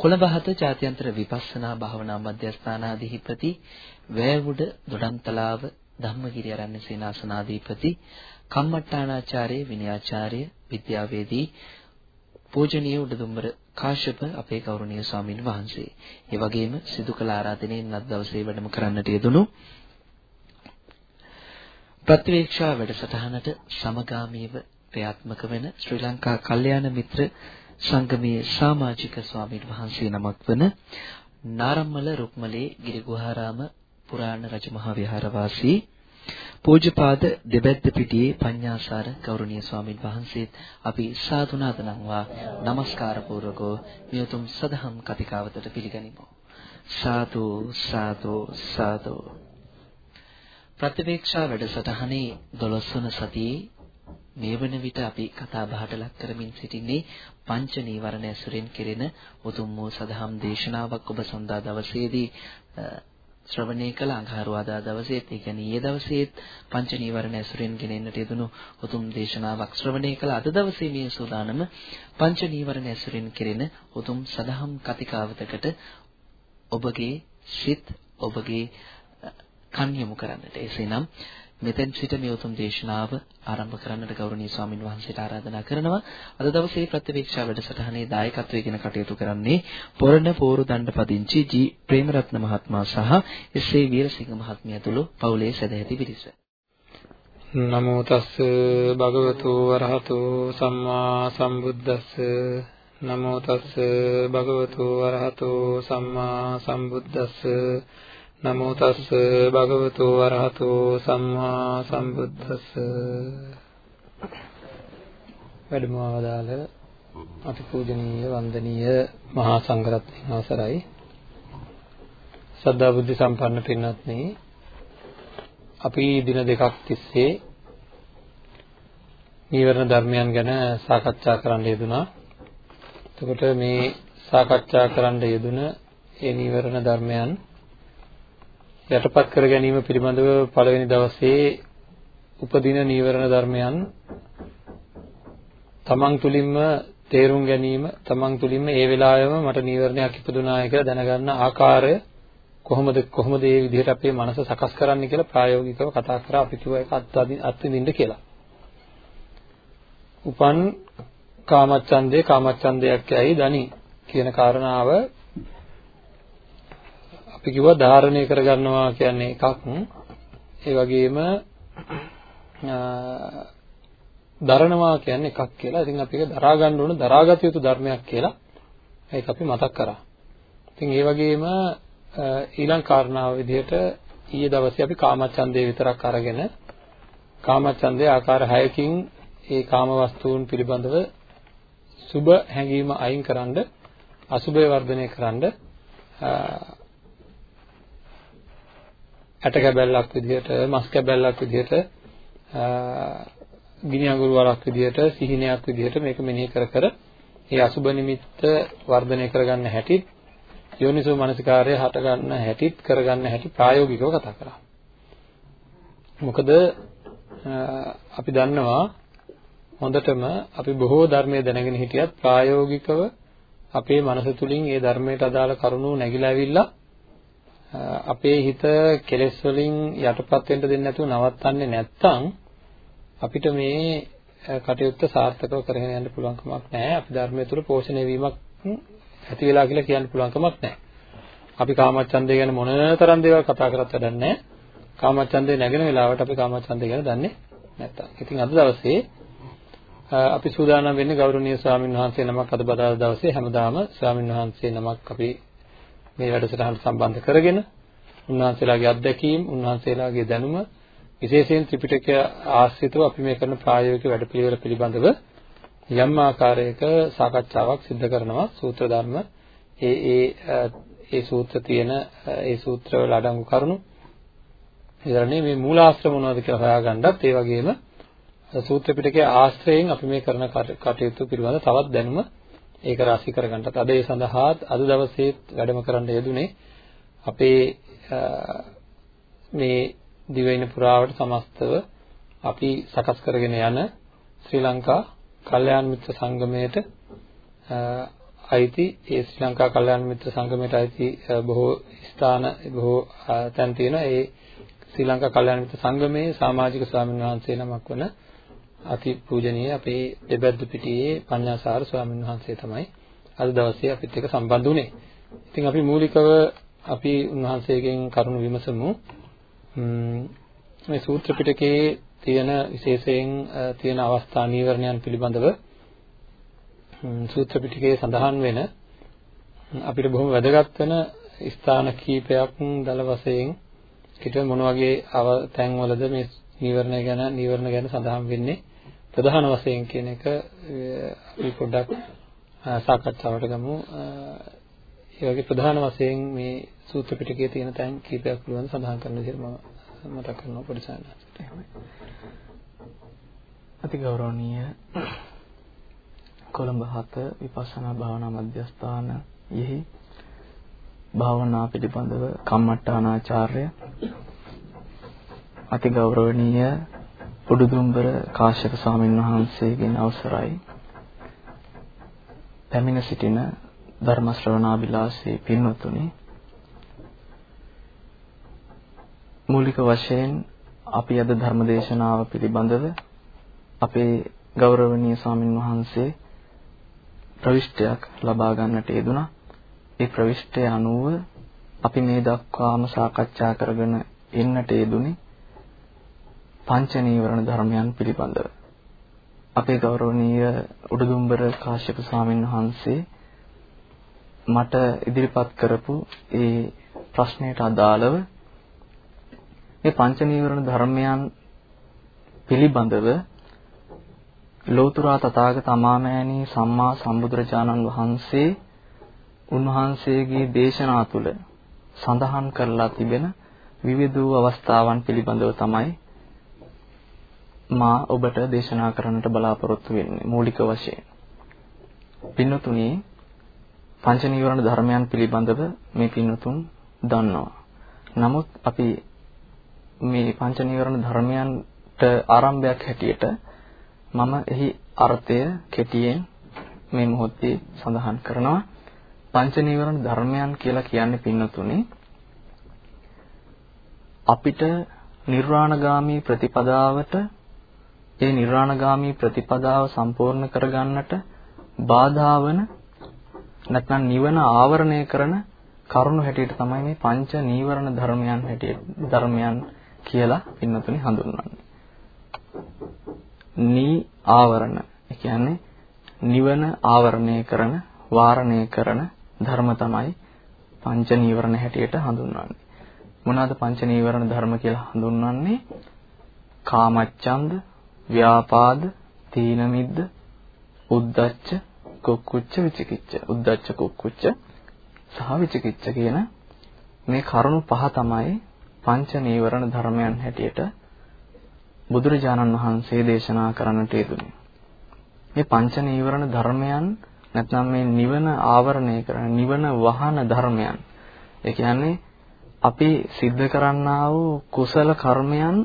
කොළඹ හත ජාත්‍යන්තර විපස්සනා භාවනා මධ්‍යස්ථානාධිපති වෑවුඩ දොඩම්තලාව ධම්මගිරි ආරණ්‍ය සේනාසනාධිපති කම්මට්ටානාචාර්ය විනයාචාර්ය විද්‍යාවේදී පූජනීය උඩදුම්බර කාශ්‍යප අපේ ගෞරවනීය ස්වාමින් වහන්සේ. ඒ වගේම සිදු කළ ආරාධනෙන් අද දවසේ වැඩම කරන්නට යෙදුණු ප්‍රතිවේක්ෂා වැඩසටහනට සමගාමීව ක්‍රියාත්මක වෙන ශ්‍රී ලංකා කල්යාණ මිත්‍ර සංගමයේ සමාජික ස්වාමීන් වහන්සේ නමක් වන නාරම්මල රුක්මලේ ගිරිගුහාරාම පුරාණ රජමහා විහාරවාසී පූජ්‍යපාද දෙබැද්ද පිටියේ පඤ්ඤාසාර ගෞරවනීය ස්වාමීන් වහන්සේත් අපි සාදුනාද නම්වා নমස්කාර පූර්වකව මේ උතුම් සදහම් කතිකාවතට පිළිගනිමු. සාදු සාදු සාදු. ප්‍රතිවේක්ෂා වැඩසටහනේ 12 වන සතියේ මේ වන විට අපි කතා බහට ලක් කරමින් සිටින්නේ පංච නීවරණ ඇසුරෙන් කෙරෙන උතුම් වූ සදහම් දේශනාවක් ඔබ සඳහා දවසේදී ශ්‍රවණය කළ අඟහරුවාදා දවසේත් ඒ කියන්නේ ඊයේ දවසේත් පංච නීවරණ ඇසුරෙන් ගෙනෙන්නට යෙදුණු උතුම් දේශනාවක් ශ්‍රවණය කළ අද දවසේ මේ සූදානම පංච නීවරණ ඇසුරෙන් කෙරෙන උතුම් සදහම් කතිකාවතකට ඔබගේ සිත් ඔබගේ කන් යොමු කරන්නට. එසේනම් මෙතෙන් සිට මේ උතුම් දේශනාව ආරම්භ කරන්නට ගෞරවනීය ස්වාමින් වහන්සේට ආරාධනා කරනවා. අද දවසේ ප්‍රතිවීක්ෂා වැඩසටහනේ දායකත්වයෙන් කටයුතු කරන්නේ පොරණ පෝරු දණ්ඩ පදිංචි ජී ප්‍රේමරත්න මහත්මයා සහ එස්.ඒ. වීරසිංහ මහත්මිය ඇතුළු පවුලේ සදැහැති පිරිස. නමෝ තස් භගවතු වරහතු සම්මා සම්බුද්දස්ස නමෝ තස් භගවතු වරහතු සම්මා සම්බුද්දස්ස නමෝ තස් භගවතු වරහතෝ සම්මා සම්බුද්දස්ස වැඩම ආදාල අතිපූජනීය වන්දනීය මහා සංඝරත්නයන් අවසරයි සද්ධා බුද්ධ සම්පන්න පින්වත්නි අපි දින දෙකක් තිස්සේ නීවරණ ධර්මයන් ගැන සාකච්ඡා කරන්න යෙදුනා. එතකොට මේ සාකච්ඡා කරන්න යෙදුන ඒ නීවරණ ධර්මයන් යටපත් කර ගැනීම පිළිබඳව පළවෙනි දවසේ උපදින නීවරණ ධර්මයන් තමන් තුළින්ම තේරුම් ගැනීම තමන් තුළින්ම ඒ වෙලාවෙම මට නීවරණයක් ඉපදුනාය කියලා දැනගන්න ආකාරය කොහොමද කොහොමද මේ විදිහට අපේ මනස සකස් කරන්න කියලා ප්‍රායෝගිකව කතා කරා අපි කිව්වා ඒක අත්විඳින්න කියලා. උපන් කාමච්ඡන්දේ කාමච්ඡන්දයක් ඇයි දනි කියන කාරණාව අපි කිව්වා ධාරණය කරගන්නවා කියන්නේ එකක් ඒ වගේම දරනවා කියන්නේ එකක් කියලා. ඉතින් අපි ඒක දරා ගන්න ඕන දරාගත යුතු ධර්මයක් කියලා ඒක අපි මතක් කරා. ඉතින් ඒ වගේම ඊළඟ කාරණාව විදිහට ඊයේ දවසේ අපි කාමච්ඡන්දේ විතරක් අරගෙන කාමච්ඡන්දේ ආකාර 6කින් ඒ කාම වස්තුන් පිළිබඳව සුබ හැඟීම අයින් කරන්ඩ අසුබය වර්ධනය කරන්ඩ ඇට කැබැල්ලක් විදිහට මස් කැබැල්ලක් විදිහට ගිනි අඟුරු වලක් විදිහට සිහිනයක් විදිහට මේක මෙනෙහි කර කර ඒ අසුබ නිමිත්ත වර්ධනය කරගන්න හැටිත් යෝනිසෝ මනසිකාරය හට ගන්න හැටිත් කරගන්න හැටි ප්‍රායෝගිකව කතා කරා. මොකද අපි දන්නවා හොඳටම අපි බොහෝ ධර්මයේ දැනගෙන හිටියත් ප්‍රායෝගිකව අපේ මනස තුලින් ඒ ධර්මයට අදාළ කරුණු නැగిලා ඇවිල්ලා අපේ හිත කෙලෙස් වලින් යටපත් වෙන්න දෙන්නේ නැතුව නවත්තන්නේ නැත්නම් අපිට මේ කටයුත්ත සාර්ථකව කරගෙන යන්න පුළුවන් කමක් නැහැ. අපි ධර්මය තුළ පෝෂණය වීමක් ඇති වෙලා කියලා කියන්න පුළුවන් කමක් නැහැ. අපි කාමච්ඡන්දය ගැන මොන තරම් දේවල් කතා කරත් වැඩක් නැහැ. කාමච්ඡන්දේ නැගෙන වෙලාවට අපි කාමච්ඡන්දය ගැන දන්නේ නැත්තම්. ඉතින් අද දවසේ අපි සූදානම් වෙන්නේ ගෞරවනීය ස්වාමීන් වහන්සේ නමක් අද බදාදා දවසේ හැමදාම ස්වාමීන් වහන්සේ නමක් අපි මේ වැඩසටහනට සම්බන්ධ කරගෙන උන්වහන්සේලාගේ අත්දැකීම් උන්වහන්සේලාගේ දැනුම විශේෂයෙන් ත්‍රිපිටකය ආශ්‍රිතව අපි මේ කරන ප්‍රායෝගික වැඩපිළිවෙල පිළිබඳව යම් ආකාරයක සාකච්ඡාවක් සිදු කරනවා. සූත්‍ර ධර්ම ඒ ඒ ඒ සූත්‍ර තියෙන ඒ සූත්‍ර වල අඩංගු කරුණු. ඉදරනේ මේ මූලාශ්‍ර මොනවද කියලා හොයාගන්නත් ඒ වගේම සූත්‍ර පිටකයේ ආශ්‍රයෙන් අපි මේ කරන කටයුතු පිළිබඳ තවත් දැනුම ඒක රාශී කරගන්නත් අද ඒ සඳහා අද දවසේ වැඩම කරන්න යෙදුනේ අපේ මේ දිවයින පුරාවට සමස්තව අපි සකස් කරගෙන යන ශ්‍රී ලංකා කල්යාණ මිත්‍ර සංගමයට අයිති ඒ ශ්‍රී ලංකා කල්යාණ මිත්‍ර සංගමයට අයිති බොහෝ ස්ථාන බොහෝ තැන් තියෙන ඒ ශ්‍රී ලංකා කල්යාණ මිත්‍ර සංගමයේ සමාජික ස්වාමීන් වහන්සේ නමක් වන අති පූජනීය අපේ දෙබැද්ද පිටියේ පඤ්ඤාසාර ස්වාමීන් වහන්සේ තමයි අද දවසේ අපිත් එක්ක සම්බන්ධ වුණේ. ඉතින් අපි මූලිකව අපි උන්වහන්සේගෙන් කරුණු විමසමු. මේ සූත්‍ර පිටකයේ තියෙන විශේෂයෙන් තියෙන අවස්ථා නීවරණයන් පිළිබඳව සූත්‍ර පිටකයේ සඳහන් වෙන අපිට බොහොම වැදගත් වෙන ස්ථාන කීපයක් දල වශයෙන් හිතුව මොන වගේ තැන්වලද මේ නීවරණ ගැන නීවරණ ගැන සඳහන් වෙන්නේ ප්‍රධාන වශයෙන් කියන එක අපි පොඩ්ඩක් සාකච්ඡාවට ගමු. ඒ වගේ ප්‍රධාන වශයෙන් මේ සූත්‍ර පිටකයේ තියෙන තැන් කීපයක් පිළිබඳව සඳහන් කරන විදිහට මම මතක් කරනවා පොඩි සාකච්ඡාවක්. අති ගෞරවනීය කොළඹ හත විපස්සනා භාවනා මධ්‍යස්ථාන යෙහි භාවනා පිළිබඳව කම්මට්ටානාචාර්ය අති ගෞරවනීය උඩුදුම්බර කාශ්‍යප ස්වාමීන් වහන්සේගෙන් අවසරයි පැමිණ සිටින ධර්ම ශ්‍රවණාබිලාසී පින්වතුනි මූලික වශයෙන් අපි අද ධර්ම දේශනාව පිළිබඳව අපේ ගෞරවනීය ස්වාමින් වහන්සේ ප්‍රවිෂ්ටයක් ලබා ගන්නට යෙදුනා. ඒ ප්‍රවිෂ්ටය අනුව අපි මේ දක්වාම සාකච්ඡා කරගෙන එන්නට යෙදුනේ පංච නීවරණ ධර්මයන් පිළිබඳව. අපේ ගෞරවනීය උඩුදුම්බර කාශ්‍යප ස්වාමීන් වහන්සේ මට ඉදිරිපත් කරපු ඒ ප්‍රශ්නයට අදාළව මේ පංච නීවරණ ධර්මයන් පිළිබඳව ලෝතර තථාගත අමාමෑණී සම්මා සම්බුදුරජාණන් වහන්සේ උන්වහන්සේගේ දේශනා තුළ සඳහන් කරලා තිබෙන විවිධ වූ අවස්ථාවන් පිළිබඳව තමයි මා ඔබට දේශනා කරන්නට බලාපොරොත්තු වෙන්නේ මූලික වශයෙන්. පින්නතුනි පංච නීවරණ ධර්මයන් පිළිබඳව මේ පින්නතුන් දන්නවා. නමුත් අපි මේ පංච නීවරණ ධර්මයන්ට ආරම්භයක් හැටියට මම එහි අර්ථය කෙටියෙන් මේ මොහොතේ සඳහන් කරනවා. පංච නීවරණ ධර්මයන් කියලා කියන්නේ පින්නතුනේ අපිට නිර්වාණගාමී ප්‍රතිපදාවට ඒ නිර්වාණගාමී ප්‍රතිපදාව සම්පූර්ණ කරගන්නට බාධා වන නැත්නම් නිවන ආවරණය කරන කරුණු හැටියට තමයි මේ පංච නීවරණ ධර්මයන් හැටියට ධර්මයන් කියලා පින්නතුනි හඳුන්වන්නේ. නී ආවරණ. ඒ කියන්නේ නිවන ආවරණය කරන, වාරණය කරන ධර්ම තමයි පංච නීවරණ හැටියට හඳුන්වන්නේ. මොනවාද පංච නීවරණ ධර්ම කියලා හඳුන්වන්නේ? කාමච්ඡන්ද, ව්‍යාපාද, තීන මිද්ද, උද්ධච්ච, කුක්කුච්ච, විචිකිච්ඡ. උද්ධච්ච, කුක්කුච්ච සහ විචිකිච්ඡ කියන මේ කරුණු පහ තමයි පංච නීවරණ ධර්මයන් හැටියට බුදුරජාණන් වහන්සේ දේශනා කරන්නට යෙදුනේ. මේ පංච නීවරණ ධර්මයන් නැත්නම් මේ නිවන ආවරණය කරන නිවන වහන ධර්මයන්. ඒ කියන්නේ අපි සිද්ධ කරන්නා වූ කුසල කර්මයන්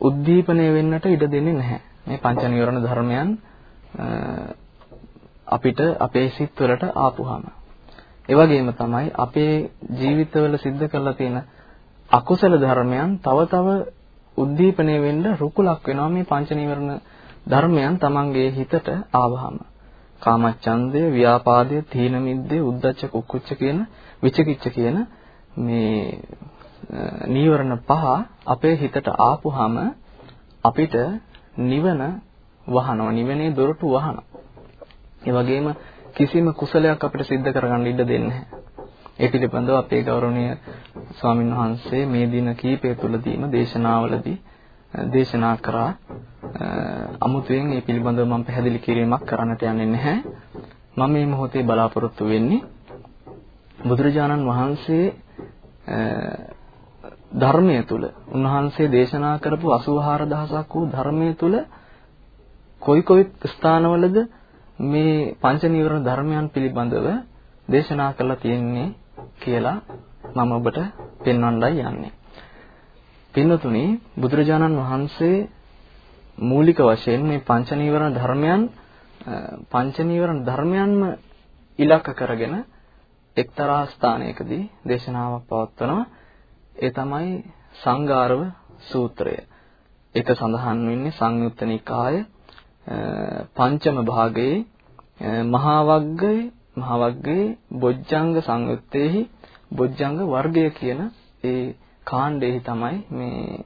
උද්දීපනය වෙන්නට ඉඩ දෙන්නේ නැහැ. මේ පංච නීවරණ ධර්මයන් අපිට අපේ සිත් වලට ආපුහම. ඒ වගේම තමයි අපේ ජීවිතවල සිද්ධ කරලා තියෙන අකුසල ධර්මයන් තව තව උද්දීපනය වෙන්න රුකුලක් වෙනවා මේ පංච නීවරණ ධර්මයන් Tamanගේ හිතට ආවහම. කාමච්ඡන්දය, ව්‍යාපාදය, තීන මිද්දේ, උද්ධච්ච කුක්කුච්ච කියන විචිකිච්ඡ කියන මේ නීවරණ පහ අපේ හිතට ආපුහම අපිට නිවන වහනවා. නිවනේ දොරටු වහනවා. ඒ වගේම කිසිම කුසලයක් අපිට සිද්ධ කරගන්න ඉඩ දෙන්නේ නැහැ. ඒ පිළිබඳව අපේ ගෞරවනීය ස්වාමින් වහන්සේ මේ දින කීපය තුළදීම දේශනාවලදී දේශනා කරා අමුතුවෙන් මේ පිළිබඳව මම පැහැදිලි කිරීමක් කරන්නට යන්නේ නැහැ. මම මේ මොහොතේ බලාපොරොත්තු වෙන්නේ බුදුරජාණන් වහන්සේ ධර්මයේ තුල උන්වහන්සේ දේශනා කරපු 84000ක් වූ ධර්මයේ තුල කොයි කොයි ස්ථානවලද මේ පංච නීවරණ ධර්මයන් පිළිබඳව දේශනා කරලා තියෙන්නේ කියලා මම ඔබට පෙන්වන්නයි යන්නේ. පින්නතුනි බුදුරජාණන් වහන්සේ මූලික වශයෙන් මේ පංච නීවරණ ධර්මයන් පංච නීවරණ ධර්මයන්ම ඉලක්ක කරගෙන එක්තරා ස්ථානයකදී දේශනාවක් පවත්වනවා. ඒ තමයි සංගාරව සූත්‍රය. ඒක සඳහන් වෙන්නේ සංයුත්ත නිකාය පංචම භාගයේ මහා වග්ගයේ මහා වග්ගයේ බොජ්ජංග සංයුත්තේහි බොජ්ජංග වර්ගය කියන ඒ කාණ්ඩෙහි තමයි මේ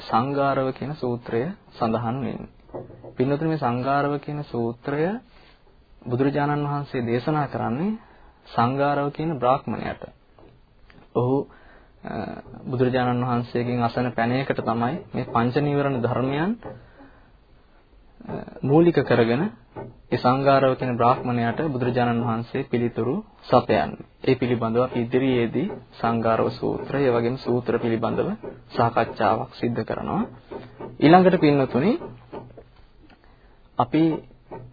සංගාරව කියන සූත්‍රය සඳහන් වෙන්නේ. පින්නතුනේ මේ සංගාරව කියන සූත්‍රය බුදුරජාණන් වහන්සේ දේශනා කරන්නේ සංගාරව කියන බ්‍රාහ්මණයට. ඔහු බුදුරජාණන් වහන්සේගෙන් අසන පැනයකට තමයි මේ පංච නීවරණ ධර්මයන් මූලික කරගෙන ඒ සංඝාරව කියන බ්‍රාහ්මණයාට බුදුරජාණන් වහන්සේ පිළිතුරු සපයන්නේ. ඒ පිළිබඳව අපි ඉදිරියේදී සංඝාරව සූත්‍රය, ඒ වගේම සූත්‍ර පිළිබඳව සාකච්ඡාවක් සිදු කරනවා. ඊළඟට පින්නතුනි අපි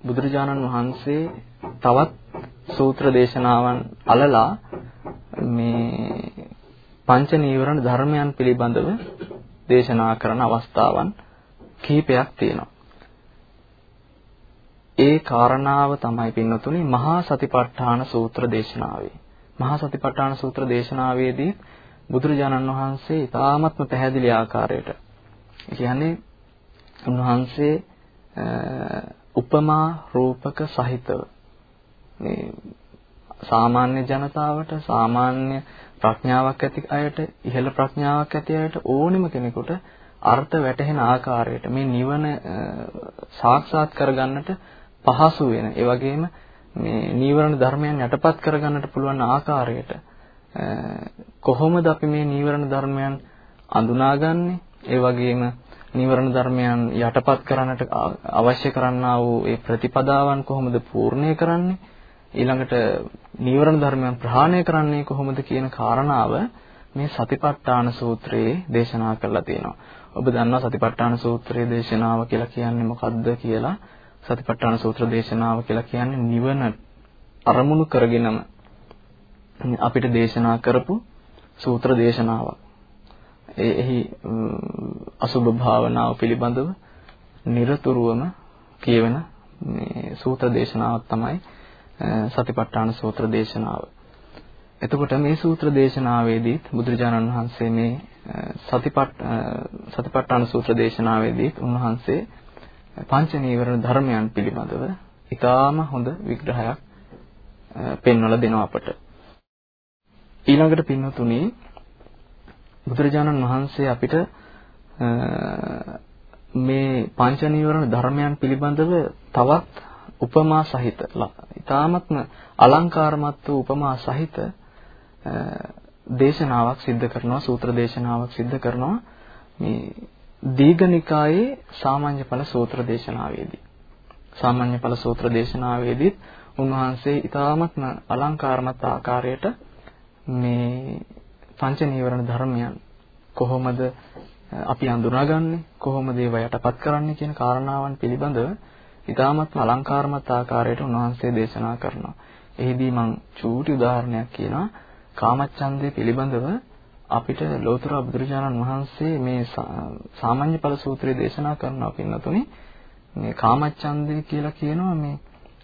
බුදුරජාණන් වහන්සේ තවත් සූත්‍ර දේශනාවන් අලලා මේ පංච නීවරණ ධර්මයන් පිළිබඳව දේශනා කරන අවස්ථාවන් කිහිපයක් තියෙනවා. ඒ කාරණාව තමයි පින්නතුනි මහා සතිපට්ඨාන සූත්‍ර දේශනාවේ. මහා සතිපට්ඨාන සූත්‍ර දේශනාවේදී බුදුරජාණන් වහන්සේ ඉතාමත්ම පැහැදිලි ආකාරයට කියන්නේ උන්වහන්සේ උපමා රූපක සහිතව මේ සාමාන්‍ය ජනතාවට සාමාන්‍ය ප්‍රඥාවක් ඇති අයට ඉහළ ප්‍රඥාවක් ඇති අයට ඕනෙම කෙනෙකුට අර්ථ වැටහෙන ආකාරයට මේ නිවන සාක්ෂාත් කරගන්නට පහසු වෙන. ඒ වගේම මේ නීවරණ ධර්මයන් යටපත් කරගන්නට පුළුවන් ආකාරයට කොහොමද අපි මේ නීවරණ ධර්මයන් අඳුනාගන්නේ? ඒ වගේම නීවරණ ධර්මයන් යටපත් කරන්නට අවශ්‍ය කරන්නා වූ ඒ ප්‍රතිපදාවන් කොහොමද පූර්ණේ කරන්නේ? ඊළඟට නීවරණ ධර්මයන් ප්‍රහාණය කරන්නේ කොහොමද කියන කාරණාව මේ සතිපට්ඨාන සූත්‍රයේ දේශනා කරලා තියෙනවා. ඔබ දන්නවා සතිපට්ඨාන සූත්‍රයේ දේශනාව කියලා කියන්නේ මොකක්ද කියලා සතිපට්ඨාන සූත්‍ර දේශනාව කියලා කියන්නේ නිවන අරමුණු කරගෙනම අපිට දේශනා කරපු සූත්‍ර දේශනාවක්. ඒ එහි අසුභ භාවනාව පිළිබඳව নিরතුරුවම කියවෙන මේ සූත්‍ර දේශනාවක් තමයි සතිපට්ඨාන සූත්‍ර දේශනාව. එතකොට මේ සූත්‍ර දේශනාවේදී බුදුරජාණන් වහන්සේ මේ සතිපට් සතිපට්ඨාන සූත්‍ර දේශනාවේදී උන්වහන්සේ පංච නීවරණ ධර්මයන් පිළිබඳව ඉතාම හොඳ විග්‍රහයක් පෙන්වලා දෙනවා අපට. ඊළඟට පින්වතුනි බුදුරජාණන් වහන්සේ අපිට මේ පංච නීවරණ ධර්මයන් පිළිබඳව තවත් උපමා සහිත ඉතාමත්ම අලංකාරමත් වූ උපමා සහිත දේශනාවක් සිද්ධ කරනවා සූත්‍ර දේශනාවක් සිද්ධ කරනවා. මේ දීඝනිකායේ සාමාන්‍ය ඵල සූත්‍ර දේශනාවේදී. සාමාන්‍ය ඵල සූත්‍ර දේශනාවේදී උන්වහන්සේ ඊ타ත්ම අලංකාරමත් ආකාරයට මේ පංච නීවරණ ධර්මයන් කොහොමද අපි අඳුනාගන්නේ කොහොමද ඒවා යටපත් කරන්නේ කියන කාරණාවන් පිළිබඳව ඊ타ත්ම අලංකාරමත් ආකාරයට උන්වහන්සේ දේශනා කරනවා. එහිදී මම චූටි උදාහරණයක් කියනවා. කාමච්ඡන්දය පිළිබඳව අපිට ලෝතර බුදුරජාණන් වහන්සේ මේ සාමාන්‍ය ඵල සූත්‍රය දේශනා කරනවා පින්නතුනි මේ කාමච්ඡන්දය කියලා කියනවා මේ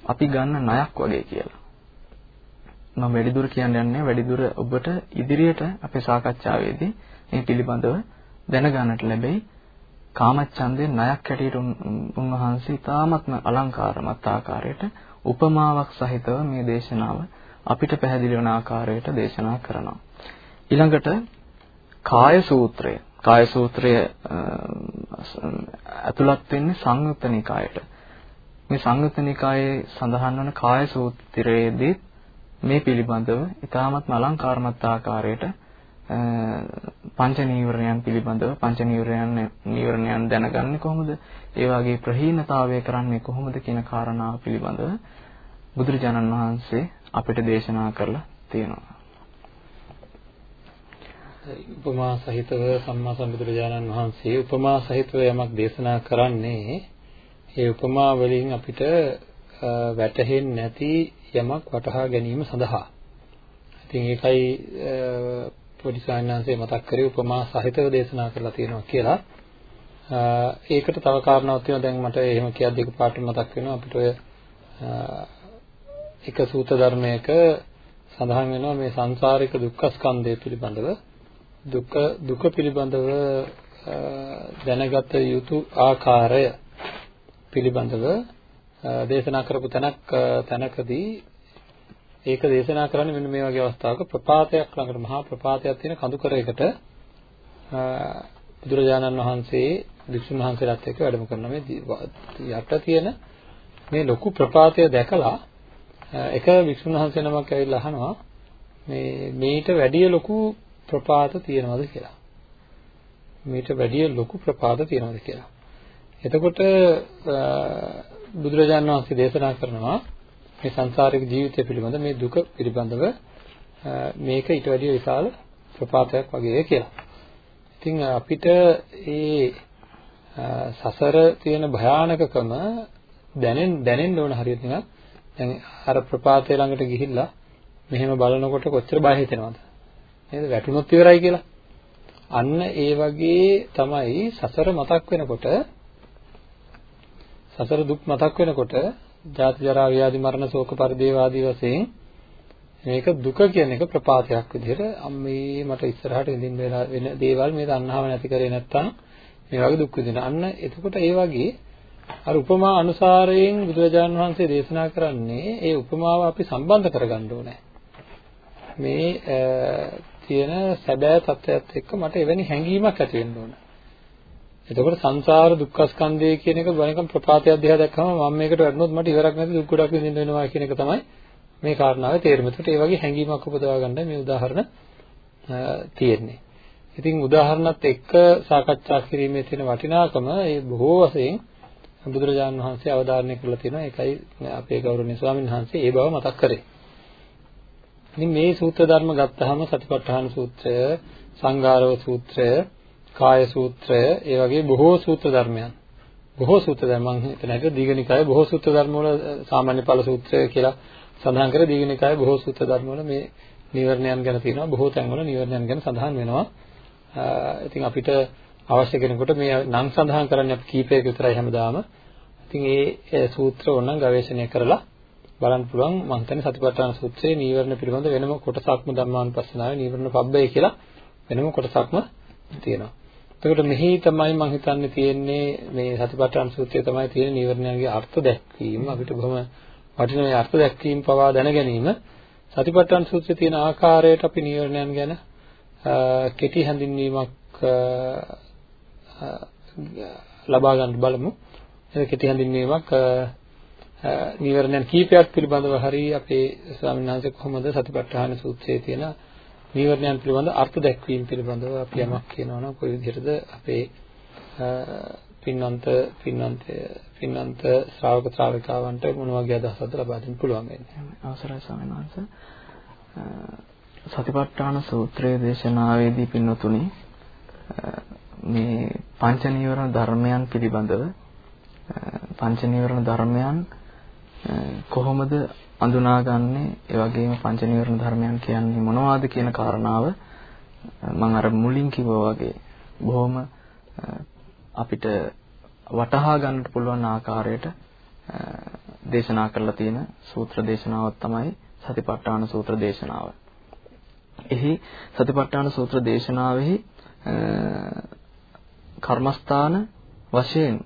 අපි ගන්න ණයක් වගේ කියලා. මම වැඩිදුර කියන්න යන්නේ වැඩිදුර ඔබට ඉදිරියට අපේ සාකච්ඡාවේදී මේ පිළිබඳව දැනගන්නට ලැබෙයි. කාමච්ඡන්දේ ණයක් හැටියට උන්වහන්සේ ඉතාමත්ම අලංකාරමත් ආකාරයට උපමාවක් සහිතව මේ දේශනාව අපිට පැහැදිලි වන ආකාරයට දේශනා කරනවා. ඊළඟට කාය සූත්‍රය කාය සූත්‍රය ඇතුළත් වෙන්නේ සංයුත්ත නිකායට. මේ සංයුත්ත නිකායේ සඳහන් වන කාය සූත්‍රයේදී මේ පිළිබඳව ඊටාත්ම අලංකාරමත් ආකාරයට පංච නීවරණයන් පිළිබඳව පංච නීවරණයන් නීවරණයන් දැනගන්නේ කොහොමද? ඒ වගේ ප්‍රහීනතාවය කරන්නේ කොහොමද කියන කාරණාව පිළිබඳව බුදුරජාණන් වහන්සේ අපිට දේශනා කරලා තියෙනවා. උපමා සහිතව සම්මා සම්බුදුරජාණන් වහන්සේ උපමා සහිතව යමක් දේශනා කරන්නේ ඒ උපමා වලින් අපිට වැටහෙන්නේ නැති යමක් වටහා ගැනීම සඳහා. ඉතින් ඒකයි පොඩි සායනාංශය මතක් කරේ උපමා සහිතව දේශනා කරලා තියෙනවා කියලා. ඒකට තව කාරණාවක් තියෙනවා. දැන් මට එහෙම කියද්දි එකපාරට මතක් වෙනවා. අපිට ඔය එක සූත්‍ර ධර්මයක සඳහන් වෙනවා මේ සංසාරික දුක්ඛ ස්කන්ධය පිළිබඳව. දුක දුක පිළිබඳව දැනගත යුතු ආකාරය පිළිබඳව දේශනා කරපු තැනක් තැනකදී ඒක දේශනා කරන්නේ මෙන්න මේ වගේ අවස්ථාවක ප්‍රපාතයක් ළඟට මහා ප්‍රපාතයක් තියෙන කඳුකරයකට බුදුරජාණන් වහන්සේ වික්ෂුන් වහන්සේලාත් එක්ක වැඩම කරනවා මේ යට තියෙන මේ ලොකු ප්‍රපාතය දැකලා එක වික්ෂුන් වහන්සේ නමක් ඇවිල්ලා අහනවා මේ මේට වැඩිය ලොකු ප්‍රපාත තියෙනවද කියලා. මේට වැඩිය ලොකු ප්‍රපාත තියෙනවද කියලා. එතකොට බුදුරජාණන් වහන්සේ දේශනා කරනවා මේ සංසාරික ජීවිතය පිළිබඳ මේ දුක පිළිබඳව මේක ඊට වැඩිය විශාල ප්‍රපාතයක් වගේ කියලා. ඉතින් අපිට මේ සසර තියෙන භයානකකම දැනෙන් දැනෙන්න ඕන හරියට නිකන් දැන් අර ප්‍රපාතය ළඟට ගිහිල්ලා මෙහෙම බලනකොට කොච්චර බය හිතෙනවද? නේද? වැටුනොත් ඉවරයි කියලා. අන්න ඒ වගේ තමයි සසර මතක් වෙනකොට සසර දුක් මතක් වෙනකොට ජාති ජරා ව්‍යාධි මරණ ශෝක පරිදේව ආදී වශයෙන් මේක දුක කියන එක ප්‍රපාතයක් විදිහට අම්මේ මට ඉස්සරහට ඉඳින්න වෙලා වෙන දේවල් මේ තණ්හාව නැති කරේ නැත්තම් මේ වගේ දුක් විඳින. අන්න එතකොට ඒ වගේ අර උපමා අනුසාරයෙන් බුදුරජාණන් වහන්සේ දේශනා කරන්නේ ඒ උපමාව අපි සම්බන්ධ කරගන්න ඕනේ. මේ තියෙන සැබෑ තත්ත්වයක් එක්ක මට එවැනි හැඟීමක් ඇති වෙන්න ඕන. එතකොට සංසාර දුක්ඛ ස්කන්ධය කියන එක බණකම් ප්‍රපාතයක් දිහා දැක්කම මම මේකට වැටුනොත් මට ඉවරක් නැති දුක් ගොඩක් විඳින්න වෙනවා කියන එක තමයි මේ කාරණාවේ තේරුම. ඒකට ඒ වගේ හැඟීමක් උපදවා ගන්න මේ උදාහරණ තියෙන්නේ. ඉතින් උදාහරණත් එක්ක සාකච්ඡා කිරීමේ තියෙන වටිනාකම ඒ බොහෝ වශයෙන් බුදුරජාණන් වහන්සේ අවධාරණය කරලා තියෙනවා. ඒකයි අපේ ගෞරවනීය ස්වාමීන් වහන්සේ ඒ බව මතක් කරේ. ඉතින් මේ සූත්‍ර ධර්ම ගත්තාම සතිපට්ඨාන සූත්‍රය, සංඝාරව සූත්‍රය, කාය සූත්‍රය, ඒ වගේ බොහෝ සූත්‍ර ධර්මයන්. බොහෝ සූත්‍ර ධර්ම මම හිතන එක දීඝනිකායේ බොහෝ සූත්‍ර ධර්ම වල සාමාන්‍ය ඵල සූත්‍රය කියලා සඳහන් කර දීඝනිකායේ බොහෝ සූත්‍ර ධර්ම වල මේ නිවර්ණයන් ගැන තියෙනවා. බොහෝ තැන්වල නිවර්ණයන් ගැන සඳහන් වෙනවා. ඉතින් අපිට අවශ්‍ය කෙනෙකුට මේ නම් සඳහන් කරන්නේ අපි කීපයක විතරයි හැමදාම. ඉතින් ඒ සූත්‍ර ඕනනම් ගවේෂණය කරලා බලන්න පුළුවන් මම හිතන්නේ සතිපට්ඨාන සූත්‍රයේ නීවරණ පිළිබඳ වෙනම කොටසක්ම ධම්මානුපස්සනාවේ නීවරණ පබ්බය කියලා වෙනම කොටසක්ම තියෙනවා. එතකොට මෙහි තමයි මම හිතන්නේ තියෙන්නේ මේ සතිපට්ඨාන සූත්‍රයේ තමයි තියෙන නීවරණයන්ගේ අර්ථ දැක්වීම අපිට බොහොම වටින මේ අර්ථ දැක්වීම පවා දැන ගැනීම සතිපට්ඨාන සූත්‍රයේ තියෙන ආකාරයට අපි නීවරණයන් ගැන කෙටි හැඳින්වීමක් ලබා ගන්න බලමු. ඒක කෙටි හැඳින්වීමක් නීවරණයන් කීපයක් පිළිබඳව හරි අපේ ස්වාමීන් වහන්සේ කොහොමද සතිපට්ඨාන සූත්‍රයේ තියෙන නීවරණයන් පිළිබඳ අර්ථ දැක්වීම පිළිබඳව අපි යමක් කියනවා නම් කොයි විදිහටද අපේ පින්නන්ත පින්නන්ත පින්නන්ත ශ්‍රාවක ශ්‍රාවිකාවන්ට මොන වගේ අදහසක්ද ලබා දෙන්න පුළුවන් වෙන්නේ? අවසරයි ස්වාමීන් වහන්සේ. සතිපට්ඨාන සූත්‍රයේ දේශනාවේදී පින්නතුනි මේ පංච නීවරණ ධර්මයන් පිළිබඳව පංච නීවරණ ධර්මයන් කොහොමද අඳුනාගන්නේ ඒ වගේම පංච නීවරණ ධර්මයන් කියන්නේ මොනවද කියන කාරණාව මම අර මුලින් කිව්වා වගේ බොහොම අපිට වටහා ගන්නට පුළුවන් ආකාරයට දේශනා කරලා තියෙන සූත්‍ර දේශනාවක් තමයි සතිපට්ඨාන සූත්‍ර දේශනාව. එහි සතිපට්ඨාන සූත්‍ර දේශනාවෙහි කර්මස්ථාන වශයෙන්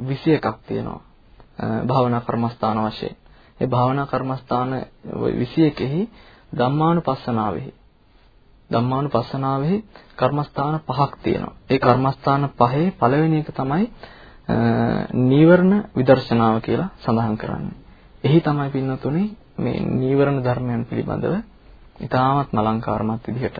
21ක් තියෙනවා. භාවනා කර්මස්ථාන වශයෙන්. ඒ භාවනා කර්මස්ථාන 21එහි ධම්මානුපස්සනාවෙහි ධම්මානුපස්සනාවෙහි කර්මස්ථාන පහක් තියෙනවා. ඒ කර්මස්ථාන පහේ පළවෙනි එක තමයි නීවරණ විදර්ශනාව කියලා සඳහන් කරන්නේ. එහි තමයි පින්නතුනේ මේ නීවරණ ධර්මයන් පිළිබඳව ඉතාමත් මලංකාරමත් විදිහට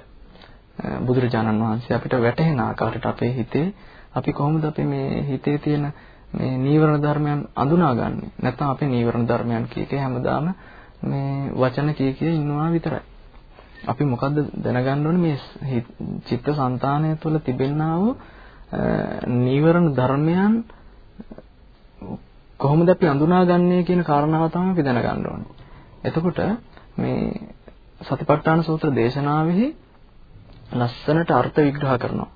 බුදුරජාණන් වහන්සේ අපිට වැටහෙන ආකාරයට අපේ හිතේ අපි කොහොමද අපි මේ හිතේ තියෙන මේ නීවරණ ධර්මයන් අඳුනාගන්නේ නැත්නම් අපි නීවරණ ධර්මයන් කීකේ හැමදාම මේ වචන කී කිය ඉන්නවා විතරයි. අපි මොකද්ද දැනගන්න ඕනේ මේ චිත්තසංතානය තුළ තිබෙනා වූ නීවරණ ධර්මයන් කොහොමද අපි අඳුනාගන්නේ කියන කාරණාව තමයි අපි දැනගන්න ඕනේ. එතකොට මේ සතිපට්ඨාන සූත්‍ර දේශනාවෙහි ලස්සනට අර්ථ විග්‍රහ කරනවා.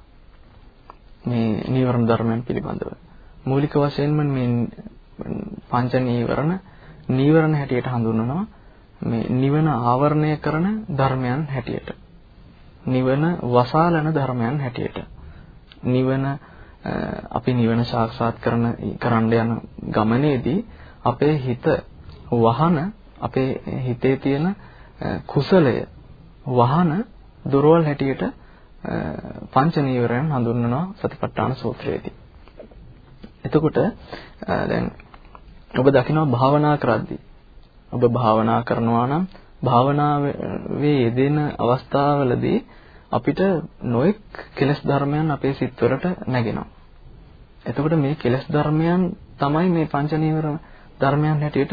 මේ නීවරණ ධර්මයන් පිළිබඳව. මූලික වශයෙන්ම මේ පංච නීවරණ නීවරණ හැටියට හඳුන්වනවා මේ නිවන ආවරණය කරන ධර්මයන් හැටියට. නිවන වසාලන ධර්මයන් හැටියට. නිවන අපි නිවන සාක්ෂාත් කරන කරන්න යන ගමනේදී අපේ හිත වහන අපේ හිතේ තියෙන කුසලය වහන දුර්වල හැටියට පංච නීවරයන් හඳුන්වනවා සතිපට්ඨාන සූත්‍රයේදී. එතකොට දැන් ඔබ දකිනවා භාවනා කරද්දී ඔබ භාවනා කරනවා නම් භාවනාවේ යෙදෙන අවස්ථාවවලදී අපිට නොඑක් කෙලෙස් ධර්මයන් අපේ සිත්වලට නැගෙනවා. එතකොට මේ කෙලෙස් ධර්මයන් තමයි මේ පංච නීවරණ ධර්මයන් හැටියට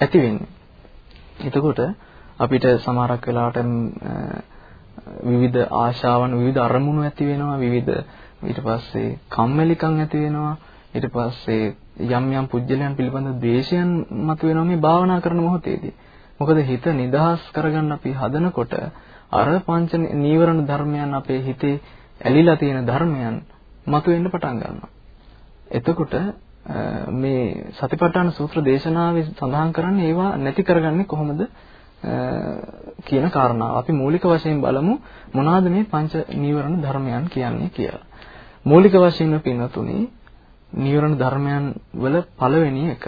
ඇති වෙන්නේ. එතකොට අපිට සමහරක් වෙලාවට විවිධ ආශාවන් විවිධ අරමුණු ඇති වෙනවා විවිධ ඊට පස්සේ කම්මැලිකම් ඇති වෙනවා ඊට පස්සේ යම් යම් පුජ්‍යලයන් පිළිබඳ ද්වේෂයන් මතුවෙනවා මේ භාවනා කරන මොහොතේදී මොකද හිත නිදහස් කරගන්න අපි හදනකොට අර පංච නීවරණ ධර්මයන් අපේ හිතේ ඇලිලා තියෙන ධර්මයන් මතුවෙන්න පටන් ගන්නවා එතකොට මේ සතිපට්ඨාන සූත්‍ර දේශනාවේ සඳහන් කරන්නේ ඒවා නැති කරගන්නේ කොහොමද කියන කාරණාව. අපි මූලික වශයෙන් බලමු මොනවාද මේ පංච නීවරණ ධර්මයන් කියන්නේ කියලා. මූලික වශයෙන්ම පින්නතුනි නීවරණ ධර්මයන් වල පළවෙනි එක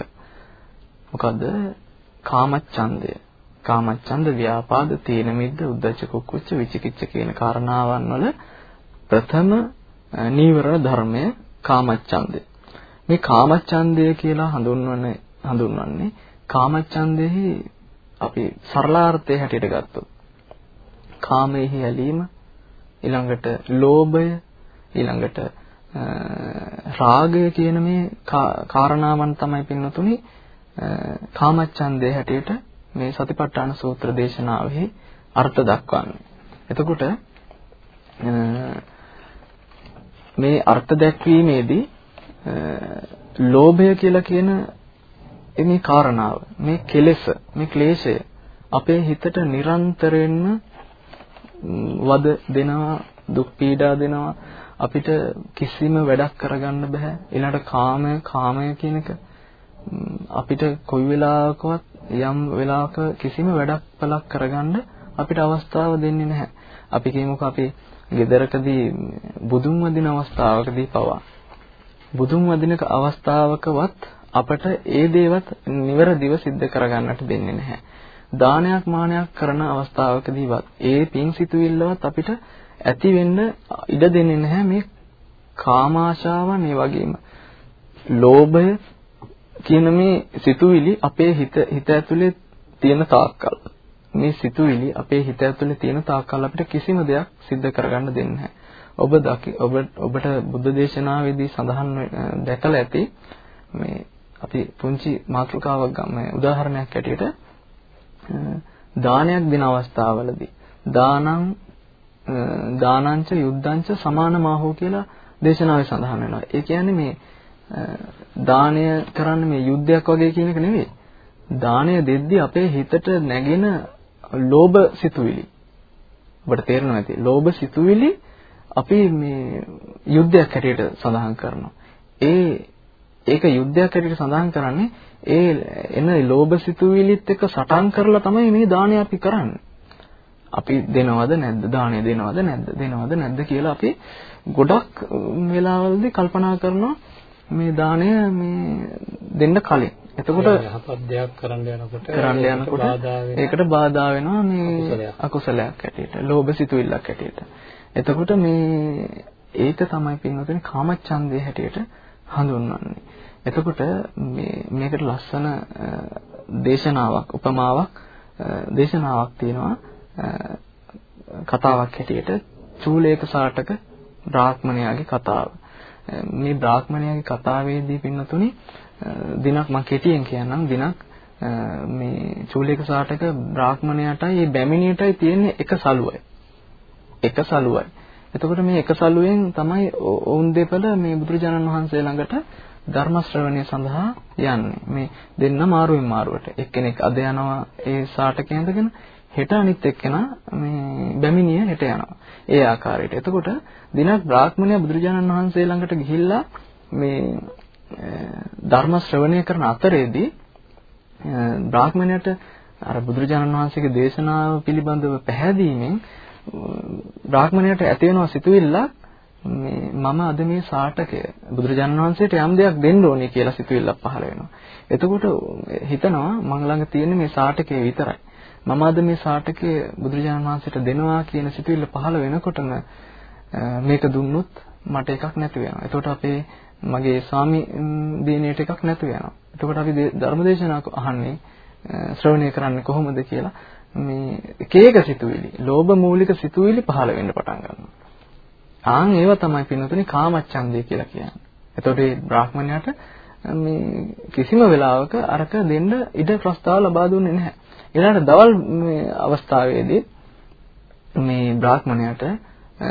මොකද්ද? කාමච්ඡන්දය. කාමච්ඡන්ද ව්‍යාපාද තීන මිද්ද උද්ධච්ච කුක්කුච්ච විචිකිච්ඡ කියන කාරණාවන් වල ප්‍රථම නීවරණ ධර්මය කාමච්ඡන්දය. මේ කාමච්ඡන්දය කියලා හඳුන්වන්නේ හඳුන්වන්නේ කාමච්ඡන්දෙහි අපි සරලාර්ථය හැටියට ගත්තොත් කාමයේ ඇලීම ඊළඟට ලෝභය ඊළඟට රාගය කියන මේ කාරණාවන් තමයි පින්නතුනි කාමච්ඡන්දේ හැටියට මේ සතිපට්ඨාන සූත්‍ර දේශනාවෙහි අර්ථ දක්වන්නේ. එතකොට මේ අර්ථ දැක්වීමේදී ලෝභය කියලා කියන මේ කාරණාව මේ කෙලෙස මේ ක්ලේශය අපේ හිතට නිරන්තරයෙන්ම වද දෙනවා දුක් පීඩා දෙනවා අපිට කිසිම වැඩක් කරගන්න බෑ. ඊළඟට කාමය කාමය කියන එක අපිට කොයි වෙලාවකවත් යම් වෙලාවක කිසිම වැඩක් පළක් කරගන්න අපිට අවස්ථාව දෙන්නේ නැහැ. අපි කියමුකෝ අපි ගෙදරකදී බුදුන් වදින අවස්ථාවකදී පවා. බුදුන් වදිනක අවස්ථාවකවත් අපට ඒ දේවත් නිවැරදිව සිද්ධ කරගන්නට දෙන්නේ නැහැ. දානයක් මානයක් කරන අවස්ථාවකදීවත් ඒ පින් සිතුවිල්ලවත් අපිට ඇති වෙන්න ඉඩ දෙන්නේ නැහැ මේ කාමාශාවන් ඒ වගේම ලෝභය කියන මේ සිතුවිලි අපේ හිත හිත ඇතුලේ තියෙන තාක්කල් මේ සිතුවිලි අපේ හිත ඇතුලේ තියෙන තාක්කල් අපිට කිසිම දෙයක් සිද්ධ කරගන්න දෙන්නේ නැහැ. ඔබ ඔබ ඔබට බුද්ධ දේශනාවේදී සඳහන් දැකලා ඇති මේ අපි පුංචි මාතෘකාවක් ගන්න උදාහරණයක් ඇටියට දානයක් දෙන අවස්ථාවවලදී දානං දානංච යුද්ධංච සමානමාහෝ කියලා දේශනාවේ සඳහන් වෙනවා. ඒ කියන්නේ මේ දානය කරන්න මේ යුද්ධයක් වගේ කියන එක නෙවෙයි. දානය දෙද්දී අපේ හිතට නැගෙන ලෝභ සිතුවිලි. ඔබට තේරෙනවා ඇති. ලෝභ සිතුවිලි අපි මේ යුද්ධයක් හැටියට සඳහන් කරනවා. ඒ ඒක යුද්ධයක් හැටියට සඳහන් කරන්නේ ඒ එන ලෝභ සිතුවිලිත් එක්ක සටන් කරලා තමයි මේ දානය අපි කරන්නේ. අපි දෙනවද නැද්ද දාණය දෙනවද නැද්ද දෙනවද නැද්ද කියලා අපි ගොඩක් වෙලාවලදී කල්පනා කරනවා මේ දාණය මේ දෙන්න කලින්. එතකොට යහපත් දෙයක් කරන්න යනකොට කරන්න යනකොට ඒකට බාධා වෙනවා මේ අකුසලයක් හැටියට, ලෝභ සිතුවිල්ලක් හැටියට. එතකොට මේ ඒක තමයි පින්වතුනි කාමච්ඡන්දේ හැටියට හඳුන්වන්නේ. එතකොට මේ මේකට ලස්සන දේශනාවක් උපමාවක් දේශනාවක් තියෙනවා කතාවක් හැටියට චූලේක සාටක බ්‍රාහ්මණයාගේ කතාව. මේ බ්‍රාහ්මණයාගේ කතාවේදී පින්නතුනි දිනක් මම කෙටියෙන් කියන්නම් දිනක් මේ චූලේක සාටක බ්‍රාහ්මණයාටයි මේ බැමිණියටයි තියෙන එක සලුවයි. එක සලුවයි. එතකොට මේ එක සලුවෙන් තමයි ඔවුන් දෙපළ මේ බුදුරජාණන් වහන්සේ ළඟට ධර්ම ශ්‍රවණය සඳහා යන්නේ. මේ දෙන්න මාරුවෙන් මාරුවට. එක්කෙනෙක් අද යනවා ඒ සාටකේ ඇඳගෙන හෙට අනිත් එක්කෙනා මේ බැමිණිය හෙට යනවා. ඒ ආකාරයට. එතකොට දිනක් බ්‍රාහ්මණයා බුදුරජාණන් වහන්සේ ළඟට ගිහිල්ලා මේ ධර්ම ශ්‍රවණය කරන අතරේදී බ්‍රාහ්මණයට අර බුදුරජාණන් වහන්සේගේ දේශනාව පිළිබඳව පැහැදීමෙන් බ්‍රාහ්මණයට ඇති වෙනවා සිතුවිල්ලක් මේ මම අද මේ සාටකය බුදුරජාණන් වහන්සේට යම් දෙයක් දෙන්න ඕනේ කියලා සිතුවිල්ලක් පහළ වෙනවා. එතකොට හිතනවා මම ළඟ තියෙන මේ සාටකය විතරයි. මම අද මේ සාටකය බුදුරජාණන් වහන්සේට දෙනවා කියන සිතුවිල්ල පහළ වෙනකොටම මේක දුන්නොත් මට එකක් නැති වෙනවා. එතකොට අපේ මගේ ස්වාමි දිනේට එකක් නැති වෙනවා. එතකොට අපි ධර්මදේශනා අහන්නේ ශ්‍රවණය කරන්නේ කොහොමද කියලා මේ එක එක සිතුවිලි, ලෝභ මූලික සිතුවිලි පහළ වෙන්න පටන් ගන්නවා. ආන් ඒව තමයි පින්නතුනේ කාමච්ඡන්දය කියලා කියන්නේ. එතකොට මේ බ්‍රාහ්මණයාට මේ කිසිම වෙලාවක අරක දෙන්න ඉඩ ප්‍රස්තාව ලබා දුන්නේ නැහැ. ඊළඟට දවල් මේ අවස්ථාවේදී මේ බ්‍රාහ්මණයාට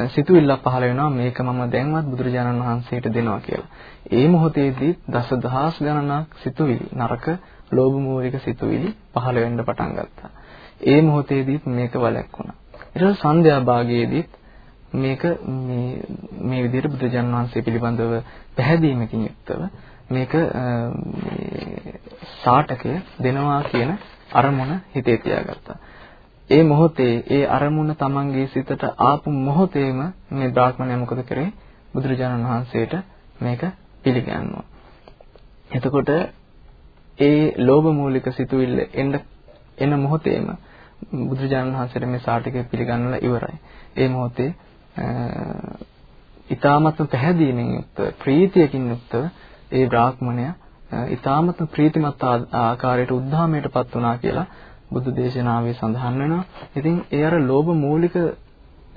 සිතුවිල්ලක් පහළ වෙනවා මේක මම දැන්වත් බුදුරජාණන් වහන්සේට දෙනවා කියලා. ඒ මොහොතේදී දසදහස් ගණනක් සිතුවිලි නරක ලෝභ මූලික සිතුවිලි පහළ වෙන්න පටන් ගත්තා. ඒ මොහොතේදීත් මේක වැළැක්ුණා. ඊට පස්සේ සන්ධ්‍යා භාගයේදීත් මේක මේ මේ විදිහට බුදුජාණන් වහන්සේ පිළිබඳව පැහැදීමකින් යුක්තව මේක සාටකය දෙනවා කියන අරමුණ හිතේ තියාගත්තා. ඒ මොහොතේ ඒ අරමුණ තමන්ගේ සිතට ආපු මොහොතේම මේ බ්‍රාහ්මණයා මොකද කරේ? බුදුරජාණන් වහන්සේට මේක පිළිගන්නවා. එතකොට ඒ ලෝභ මූලික සිතුවිල්ල එන්න එන මොහොතේම බුදුරජාණන් වහන්සේට මේ සාටිකය පිළිගන්නලා ඉවරයි. ඒ මොහොතේ ඊ타මත්ම පැහැදීමෙන් යුක්ත ප්‍රීතියකින් යුක්ත ඒ බ්‍රාහ්මණයා ඊ타මත්ම ප්‍රීතිමත් ආකාරයට උද්ධාමයටපත් වුණා කියලා බුදු දේශනාවේ සඳහන් වෙනවා. ඉතින් ඒ අර ලෝභ මූලික